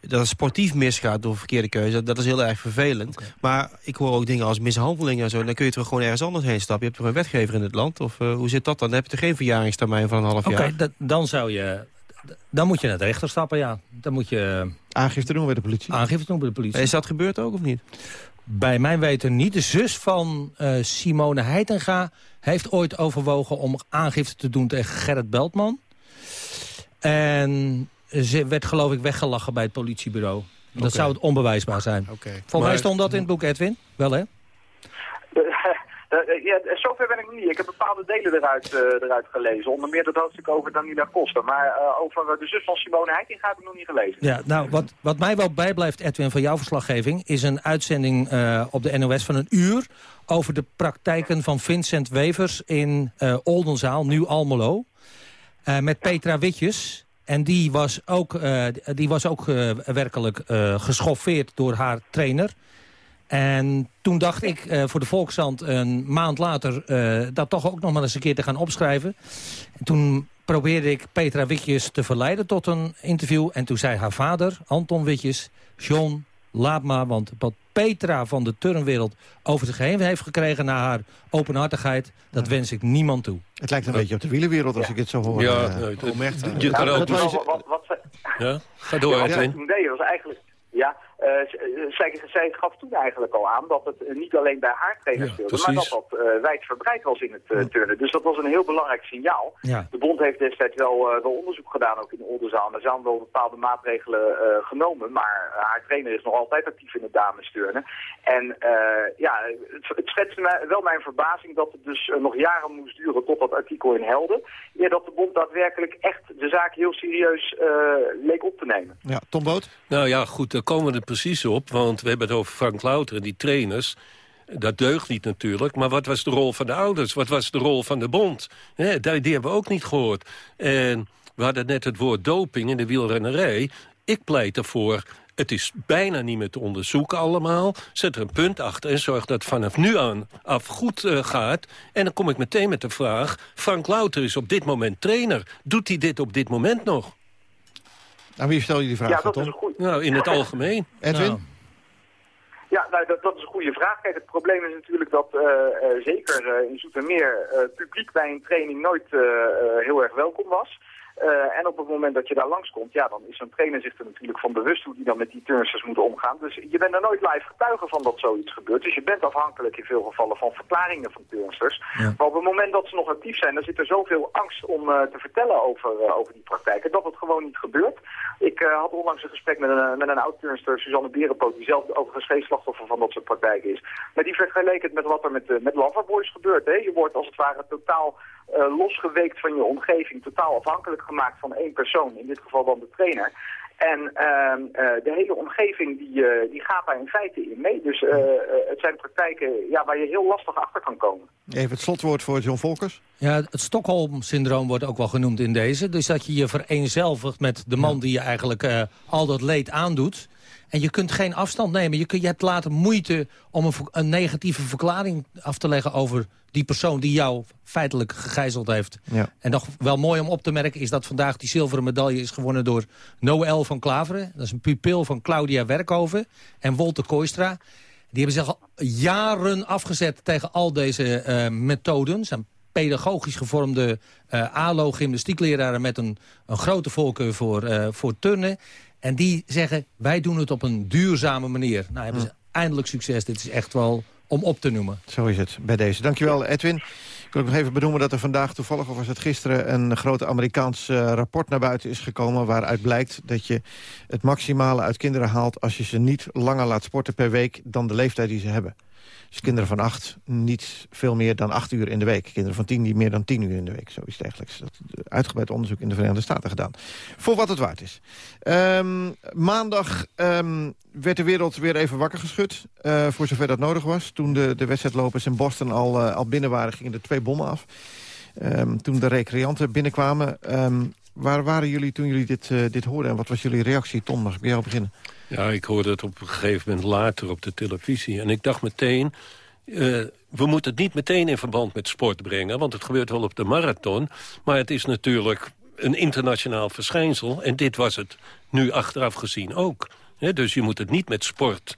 dat het sportief misgaat door verkeerde keuze... dat is heel erg vervelend. Okay. Maar ik hoor ook dingen als mishandeling en zo... dan kun je toch gewoon ergens anders heen stappen. Je hebt toch een wetgever in het land? Of uh, hoe zit dat dan? Dan heb je toch geen verjaringstermijn van een half jaar? Oké, dan zou je... Dan moet je naar de rechter stappen, ja. Dan moet je... Aangifte doen bij de politie? Aangifte doen bij de politie. Is dat gebeurd ook of niet? Bij mijn weten niet. De zus van uh, Simone Heitinga heeft ooit overwogen om aangifte te doen tegen Gerrit Beltman. En ze werd geloof ik weggelachen bij het politiebureau. Dat okay. zou het onbewijsbaar zijn. Okay. Volgens mij stond dat in het boek, Edwin. Wel, hè? Uh, ja, zover ben ik niet. Ik heb bepaalde delen eruit, uh, eruit gelezen. Onder meer dat hoofdstuk over Danila Costa. Maar uh, over de zus van Simone Heiting heb ik nog niet gelezen. Ja, nou, wat, wat mij wel bijblijft, Edwin, van jouw verslaggeving... is een uitzending op de NOS van een uur... over de praktijken van Vincent Wevers in Oldenzaal, nu Almelo. met Petra Witjes... En die was ook, die was ook werkelijk geschoffeerd door haar trainer... En toen dacht ik uh, voor de Volkshand een maand later uh, dat toch ook nog maar eens een keer te gaan opschrijven. En toen probeerde ik Petra Witjes te verleiden tot een interview. En toen zei haar vader, Anton Witjes, John, laat maar. Want wat Petra van de turnwereld over zich heen heeft gekregen... na haar openhartigheid, dat wens ik niemand toe. Het lijkt een beetje op de wielenwereld als ja. ik het zo hoor. Ja, uh, nee, echt, je wat, wat, ja, ga door, ja, Edwin. Nee, dat was eigenlijk... Ja, zij, zij, gaf toen eigenlijk al aan dat het niet alleen bij haar trainer speelde, ja, maar dat dat uh, wijdverbreid was in het uh, turnen. Dus dat was een heel belangrijk signaal. Ja. De bond heeft destijds wel, wel onderzoek gedaan, ook in Oldenzaal. Er zijn wel bepaalde maatregelen genomen, maar haar trainer is nog altijd actief in het damesturnen. En ja, het, het schetste mij, wel mijn verbazing dat het dus nog jaren moest duren tot dat artikel in Helden. Ja, dat de bond daadwerkelijk echt de zaak heel serieus leek op te nemen. Ja, Tom Boot? Nou ja, goed, daar komen we er precies op. Want we hebben het over Frank Louter en die trainers. Dat deugt niet natuurlijk. Maar wat was de rol van de ouders? Wat was de rol van de bond? Die, die hebben we ook niet gehoord. En we hadden net het woord doping in de wielrennerij. Ik pleit ervoor het is bijna niet meer te onderzoeken allemaal. Zet er een punt achter en zorg dat het vanaf nu aan af goed uh, gaat. En dan kom ik meteen met de vraag... Frank Louter is op dit moment trainer. Doet hij dit op dit moment nog? Aan wie stel je die vraag, ja, dat Tom? is een. Nou, in het algemeen. Edwin? Nou. Ja, nou, dat, dat is een goede vraag. Kijk, het probleem is natuurlijk dat uh, uh, zeker uh, in Zoetermeer publiek bij een training nooit heel erg welkom was. Uh, en op het moment dat je daar langskomt, ja, dan is zo'n trainer zich er natuurlijk van bewust hoe die dan met die turnsters moet omgaan. Dus je bent er nooit live getuige van dat zoiets gebeurt. Dus je bent afhankelijk in veel gevallen van verklaringen van turnsters. Ja. Maar op het moment dat ze nog actief zijn, dan zit er zoveel angst om uh, te vertellen over, uh, over die praktijken, dat het gewoon niet gebeurt. Ik had onlangs een gesprek met een, met een oud-turnster, Suzanne Berenpoot, die zelf overigens geen slachtoffer van dat soort praktijken is. Maar die vergeleek het met wat er met, met Loverboys gebeurt. Hè? Je wordt als het ware totaal losgeweekt van je omgeving, totaal afhankelijk gemaakt van één persoon, in dit geval dan de trainer. En ehm, de hele omgeving die, die gaat daar in feite in mee. Dus het zijn praktijken ja, waar je heel lastig achter kan komen. Even het slotwoord voor John Volkers. Ja, het Stockholm-syndroom wordt ook wel genoemd in deze. Dus dat je je vereenzelvigt met de man die je eigenlijk al dat leed aandoet. En je kunt geen afstand nemen. Je, kun, je hebt later moeite om een, een, negatieve verklaring af te leggen... over die persoon die jou feitelijk gegijzeld heeft. Ja. En nog wel mooi om op te merken is dat vandaag die zilveren medaille is gewonnen... door Noël van Klaveren. Dat is een pupil van Claudia Werkhoven en Wolter Kooistra. Die hebben zich al jaren afgezet tegen al deze uh, methoden. zijn pedagogisch gevormde uh, ALO-gymnastiekleraren... met een, een grote voorkeur voor, uh, voor turnen. En die zeggen, wij doen het op een duurzame manier. Nou, hebben ze eindelijk succes. Dit is echt wel om op te noemen. Zo is het bij deze. Dankjewel, Edwin. Ik wil ook nog even benoemen dat er vandaag toevallig, of was het gisteren... een groot Amerikaans uh, rapport naar buiten is gekomen... waaruit blijkt dat je het maximale uit kinderen haalt... als je ze niet langer laat sporten per week dan de leeftijd die ze hebben. Dus kinderen van acht niet veel meer dan acht uur in de week. Kinderen van tien niet meer dan tien uur in de week. Zoiets dergelijks. Dat uitgebreid onderzoek in de Verenigde Staten gedaan. Voor wat het waard is. Um, maandag um, werd de wereld weer even wakker geschud. Uh, voor zover dat nodig was. Toen de, de wedstrijdlopers in Boston al, uh, al binnen waren, gingen er twee bommen af. Um, toen de recreanten binnenkwamen. waar waren jullie toen jullie dit, dit hoorden? En wat was jullie reactie? Tom, mag ik bij jou beginnen? Ja, ik hoorde het op een gegeven moment later op de televisie. En ik dacht meteen, uh, we moeten het niet meteen in verband met sport brengen... want het gebeurt wel op de marathon. Maar het is natuurlijk een internationaal verschijnsel. En dit was het nu achteraf gezien ook. dus je moet het niet met sport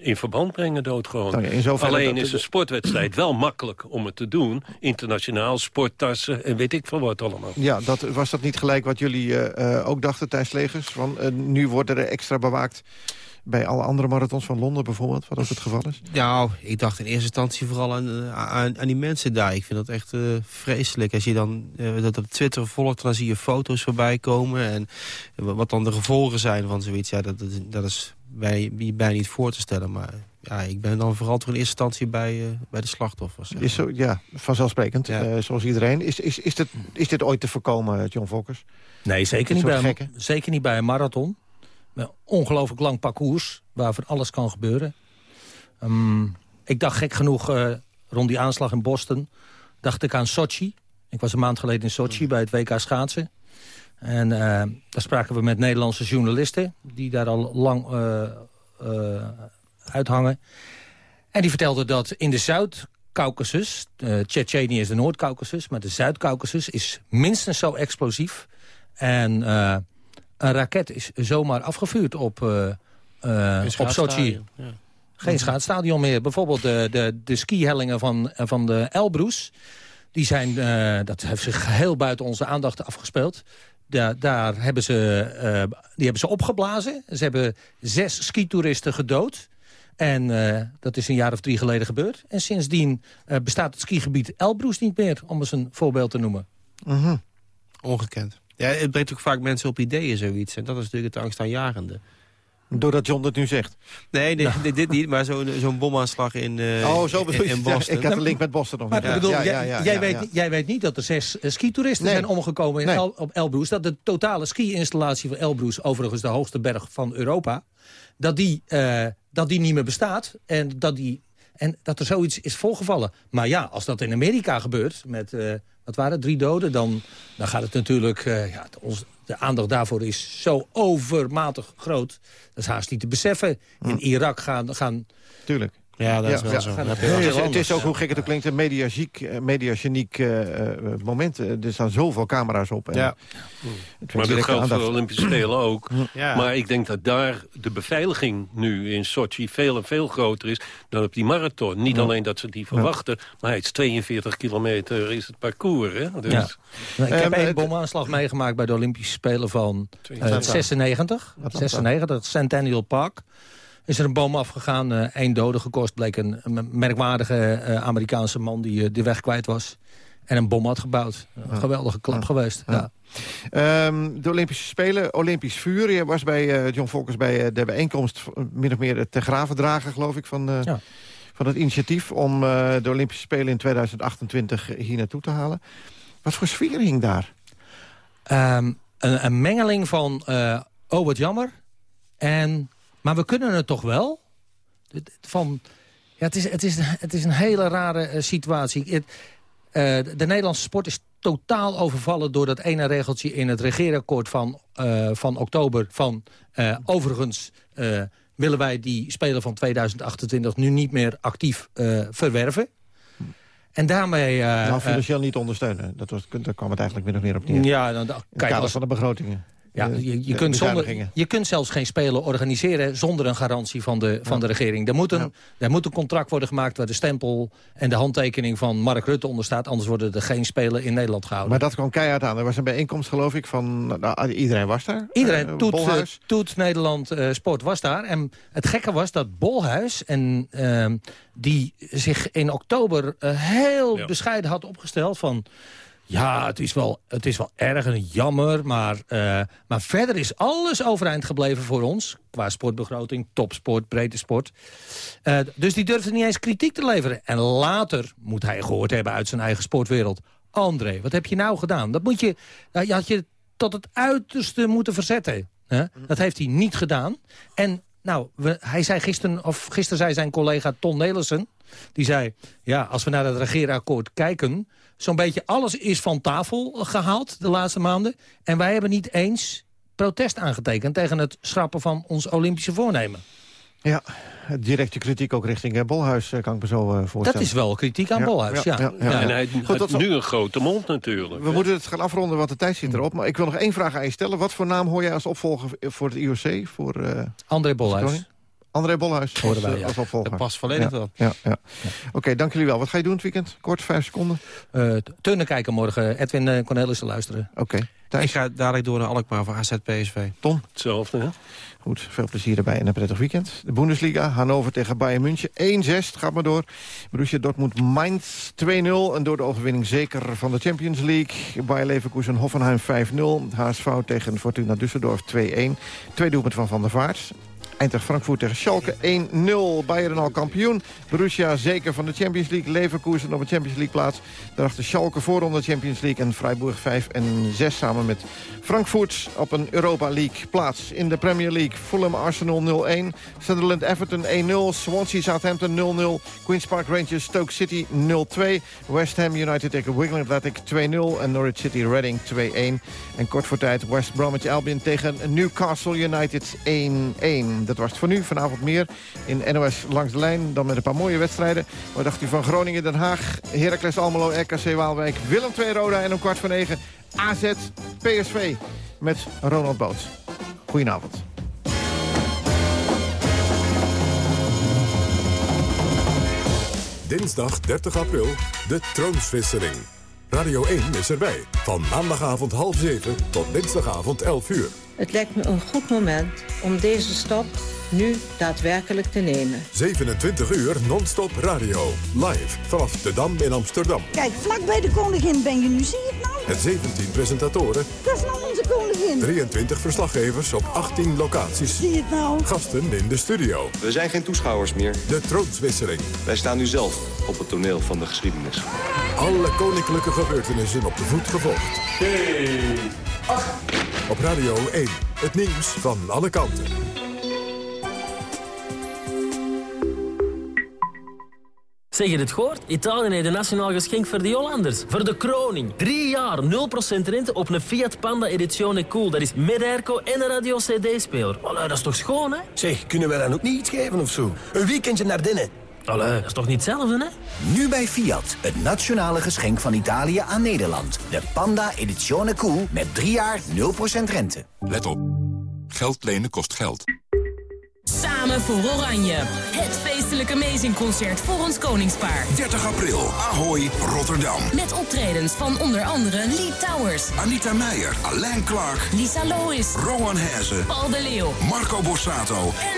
in verband brengen doodgewoon. Nou Alleen is een sportwedstrijd wel makkelijk om het te doen. Internationaal, sporttassen en weet ik veel wat allemaal. Ja, dat, was dat niet gelijk wat jullie uh, ook dachten, Thijs Legers? Van, uh, nu worden er extra bewaakt bij alle andere marathons van Londen bijvoorbeeld, wat ook het geval is? Nou, ik dacht in eerste instantie vooral aan, aan, aan die mensen daar. Ik vind dat echt uh, vreselijk. Als je dan uh, dat op Twitter volgt, dan zie je foto's voorbij komen. En wat dan de gevolgen zijn van zoiets, ja, dat, dat is bij, bij niet voor te stellen. Maar ja, ik ben dan vooral toch in eerste instantie bij, uh, bij de slachtoffers. Is zo, ja, vanzelfsprekend, ja. Uh, zoals iedereen. Is, is, is, dit, is dit ooit te voorkomen, John Fokkers? Nee, zeker niet, bij, een, zeker niet bij een marathon. Een ongelooflijk lang parcours, waar van alles kan gebeuren. Um, ik dacht gek genoeg, uh, rond die aanslag in Boston... dacht ik aan Sochi. Ik was een maand geleden in Sochi bij het WK schaatsen. En uh, daar spraken we met Nederlandse journalisten... die daar al lang uh, uh, uithangen. En die vertelden dat in de Zuid-Caucasus... Tsjetsjenië is de Noord-Caucasus... maar de Zuid-Caucasus is minstens zo explosief. En een raket is zomaar afgevuurd op, op Sochi. Ja. Geen schaatsstadion meer. Bijvoorbeeld de, de, de skihellingen van, van de Elbrus... Die zijn, uh, dat heeft zich geheel buiten onze aandacht afgespeeld. Daar, daar hebben ze, uh, die hebben ze opgeblazen. Ze hebben zes skitoeristen gedood. En uh, dat is een jaar of drie geleden gebeurd. En sindsdien uh, bestaat het skigebied Elbroes niet meer, om eens een voorbeeld te noemen. Uh -huh. Ongekend. Ja, het brengt ook vaak mensen op ideeën zoiets. En dat is natuurlijk het angstaanjagende. Doordat John dat nu zegt? Nee, nee nou. dit, niet, maar zo'n zo'n bomaanslag in, uh, oh, zo in, in Boston. ik had een link met Boston nog. Maar, ja. bedoel, ja, ja, jij, weet, jij weet niet dat er zes uh, skitoeristen nee. zijn omgekomen in nee. El, op Elbrus. Dat de totale ski-installatie van Elbrus, overigens de hoogste berg van Europa... dat die, uh, dat die niet meer bestaat en dat, die, en dat er zoiets is voorgevallen. Maar ja, als dat in Amerika gebeurt met... wat waren het, drie doden, dan, dan gaat het natuurlijk... ja, ons, de aandacht daarvoor is zo overmatig groot. Dat is haast niet te beseffen. In hm. Irak gaan... gaan Tuurlijk. Ja, dat is wel zo. Het is, het is ook, hoe gek het ook klinkt, een mediageniek, mediageniek uh, moment. Er staan zoveel camera's op. En ja. Maar dat geldt voor de Olympische Spelen ook. Ja. Maar ik denk dat daar de beveiliging nu in Sochi veel en veel groter is dan op die marathon. Niet alleen dat ze die verwachten, maar het is 42 kilometer is het parcours. Hè? Dus... Ja. Nou, ik heb um, één bomaanslag meegemaakt bij de Olympische Spelen van uh, 96. 96, Centennial Park is er een boom afgegaan. Uh, één dode gekost. Bleek een, een merkwaardige uh, Amerikaanse man die uh, de weg kwijt was. En een bom had gebouwd. Een geweldige klap geweest. Ja. Um, de Olympische Spelen, Olympisch vuur. Je was bij John Volkers bij de bijeenkomst... min of meer te graven dragen, geloof ik, van, ja. van het initiatief... om de Olympische Spelen in 2028 hier naartoe te halen. Wat voor sfeer hing daar? Um, een, een, mengeling van oh wat jammer. En, maar we kunnen het toch wel? Van, ja, het, is, het, is, het is een hele rare eh, situatie. Het, eh, de Nederlandse sport is totaal overvallen door dat ene regeltje in het regeerakkoord van, uh, van oktober. Van overigens willen wij die speler van 2028 nu niet meer actief verwerven. En daarmee... nou, financieel niet ondersteunen. Dat was, daar kwam het eigenlijk min of meer op neer. Ja, dan, in van de begrotingen. Ja, je, je, kunt zonder, je kunt zelfs geen spelen organiseren zonder een garantie van de, van de regering. Er moet, een, er moet een contract worden gemaakt waar de stempel en de handtekening van Mark Rutte onder staat. Anders worden er geen spelen in Nederland gehouden. Maar dat kwam keihard aan. Er was een bijeenkomst geloof ik van... Nou, iedereen was daar. Iedereen, uh, Toet, uh, Toet, Nederland uh, Sport was daar. En het gekke was dat Bolhuis, en, ehm, die zich in oktober heel bescheiden had opgesteld van... Ja, het is wel, het is wel erg en jammer, maar, uh, maar verder is alles overeind gebleven voor ons. Qua sportbegroting, topsport, breedte sport. Uh, dus die durfde niet eens kritiek te leveren. En later moet hij gehoord hebben uit zijn eigen sportwereld. André, wat heb je nou gedaan? Dat moet je, uh, je had je tot het uiterste moeten verzetten. Hè? Dat heeft hij niet gedaan. En nou, hij zei gisteren, of gisteren zei zijn collega Ton Nelissen... die zei, ja, als we naar het regeerakkoord kijken zo'n beetje alles is van tafel gehaald de laatste maanden. En wij hebben niet eens protest aangetekend tegen het schrappen van ons Olympische voornemen. Ja, directe kritiek ook richting uh, Bolhuis, uh, kan ik me zo uh, voorstellen. Dat is wel kritiek aan Bolhuis, ja. ja. ja en hij heeft nu een grote mond natuurlijk. We moeten het gaan afronden, want de tijd zit erop. Maar ik wil nog één vraag aan je stellen. Wat voor naam hoor jij als opvolger voor het IOC? Voor, André Bolhuis. André Bolhuis Horen wij, als opvolger. Dat past volledig dan. Ja, ja. Oké, dank jullie wel. Wat ga je doen het weekend? Kort, vijf seconden. Uh, turnen kijken morgen. Edwin uh, Cornelissen luisteren. Oké. Ik ga dadelijk door naar Alkmaar voor AZ PSV. Tom? Hetzelfde, hè? Goed, veel plezier erbij en een prettig weekend. De Bundesliga, Hannover tegen Bayern München. 1-6, gaat maar door. Borussia Dortmund Mainz 2-0. En door de overwinning zeker van de Champions League. Bayer Leverkusen Hoffenheim 5-0. HSV tegen Fortuna Düsseldorf 2-1. Twee doelpunt van Van der Vaart. Eintracht Frankfurt tegen Schalke 1-0. Bayern al kampioen. Borussia zeker van de Champions League. Leverkusen op een Champions League plaats. Daarachter Schalke voorronde Champions League. En Freiburg 5 en 6 samen met Frankfurt op een Europa League plaats. In de Premier League Fulham Arsenal 0-1. Sunderland Everton 1-0. Swansea Southampton 0-0. Queen's Park Rangers Stoke City 0-2. West Ham United tegen Wigan Athletic 2-0. En Norwich City Reading 2-1. En kort voor tijd West Bromwich Albion tegen Newcastle United 1-1. Dat was het voor nu. Vanavond meer in NOS Langs de Lijn. Dan met een paar mooie wedstrijden. Wat dacht u van Groningen, Den Haag, Heracles Almelo, RKC Waalwijk, Willem 2 Roda en om kwart voor negen AZ PSV met Ronald Boots. Goedenavond. Dinsdag 30 april, de troonswisseling. Radio 1 is erbij. Van maandagavond half 7 tot dinsdagavond 11 uur. Het lijkt me een goed moment om deze stap nu daadwerkelijk te nemen. 27 uur non-stop radio. Live vanaf de Dam in Amsterdam. Kijk, vlak bij de koningin ben je nu, zie je het nou? En 17 presentatoren. Dat is nou onze koningin. 23 verslaggevers op 18 locaties. Zie je het nou? Gasten in de studio. We zijn geen toeschouwers meer. De troonswisseling. Wij staan nu zelf op het toneel van de geschiedenis. Alle koninklijke gebeurtenissen op de voet gevolgd. Hey. Op Radio 1. Het nieuws van alle kanten. Zeg je het gehoord? Italië heeft een nationaal geschenk voor de Hollanders. Voor de kroning. Drie jaar 0% rente op een Fiat Panda Edizione Cool. Dat is met airco en een radio-cd-speler. dat is toch schoon, hè? Zeg, kunnen we dan ook niet iets geven of zo? Een weekendje naar binnen. Allee, dat is toch niet hetzelfde, hè? Nu bij Fiat, het nationale geschenk van Italië aan Nederland. De Panda Edizione Cool met drie jaar 0% rente. Let op. Geld lenen kost geld. Samen voor Oranje. Het feestelijke Amazing-concert voor ons koningspaar. 30 april, Ahoy, Rotterdam. Met optredens van onder andere Lee Towers. Anita Meijer, Alain Clark. Lisa Lois. Rowan Hezen. Paul de Leeuw. Marco Borsato. En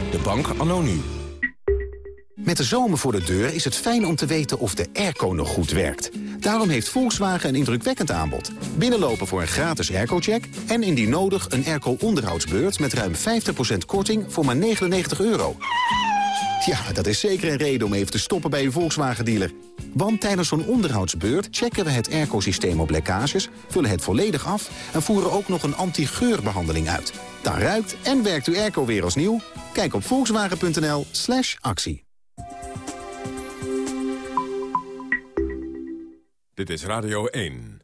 De bank anno. Met de zomer voor de deur is het fijn om te weten of de airco nog goed werkt. Daarom heeft Volkswagen een indrukwekkend aanbod. Binnenlopen voor een gratis airco-check... en indien nodig een airco-onderhoudsbeurt met ruim 50% korting voor maar 99 euro. Ja, dat is zeker een reden om even te stoppen bij uw Volkswagen-dealer. Want tijdens zo'n onderhoudsbeurt checken we het airco-systeem op lekkages... vullen het volledig af en voeren ook nog een anti-geurbehandeling uit. Dan ruikt en werkt uw airco weer als nieuw. Kijk op volkswagen.nl slash actie. Dit is Radio 1.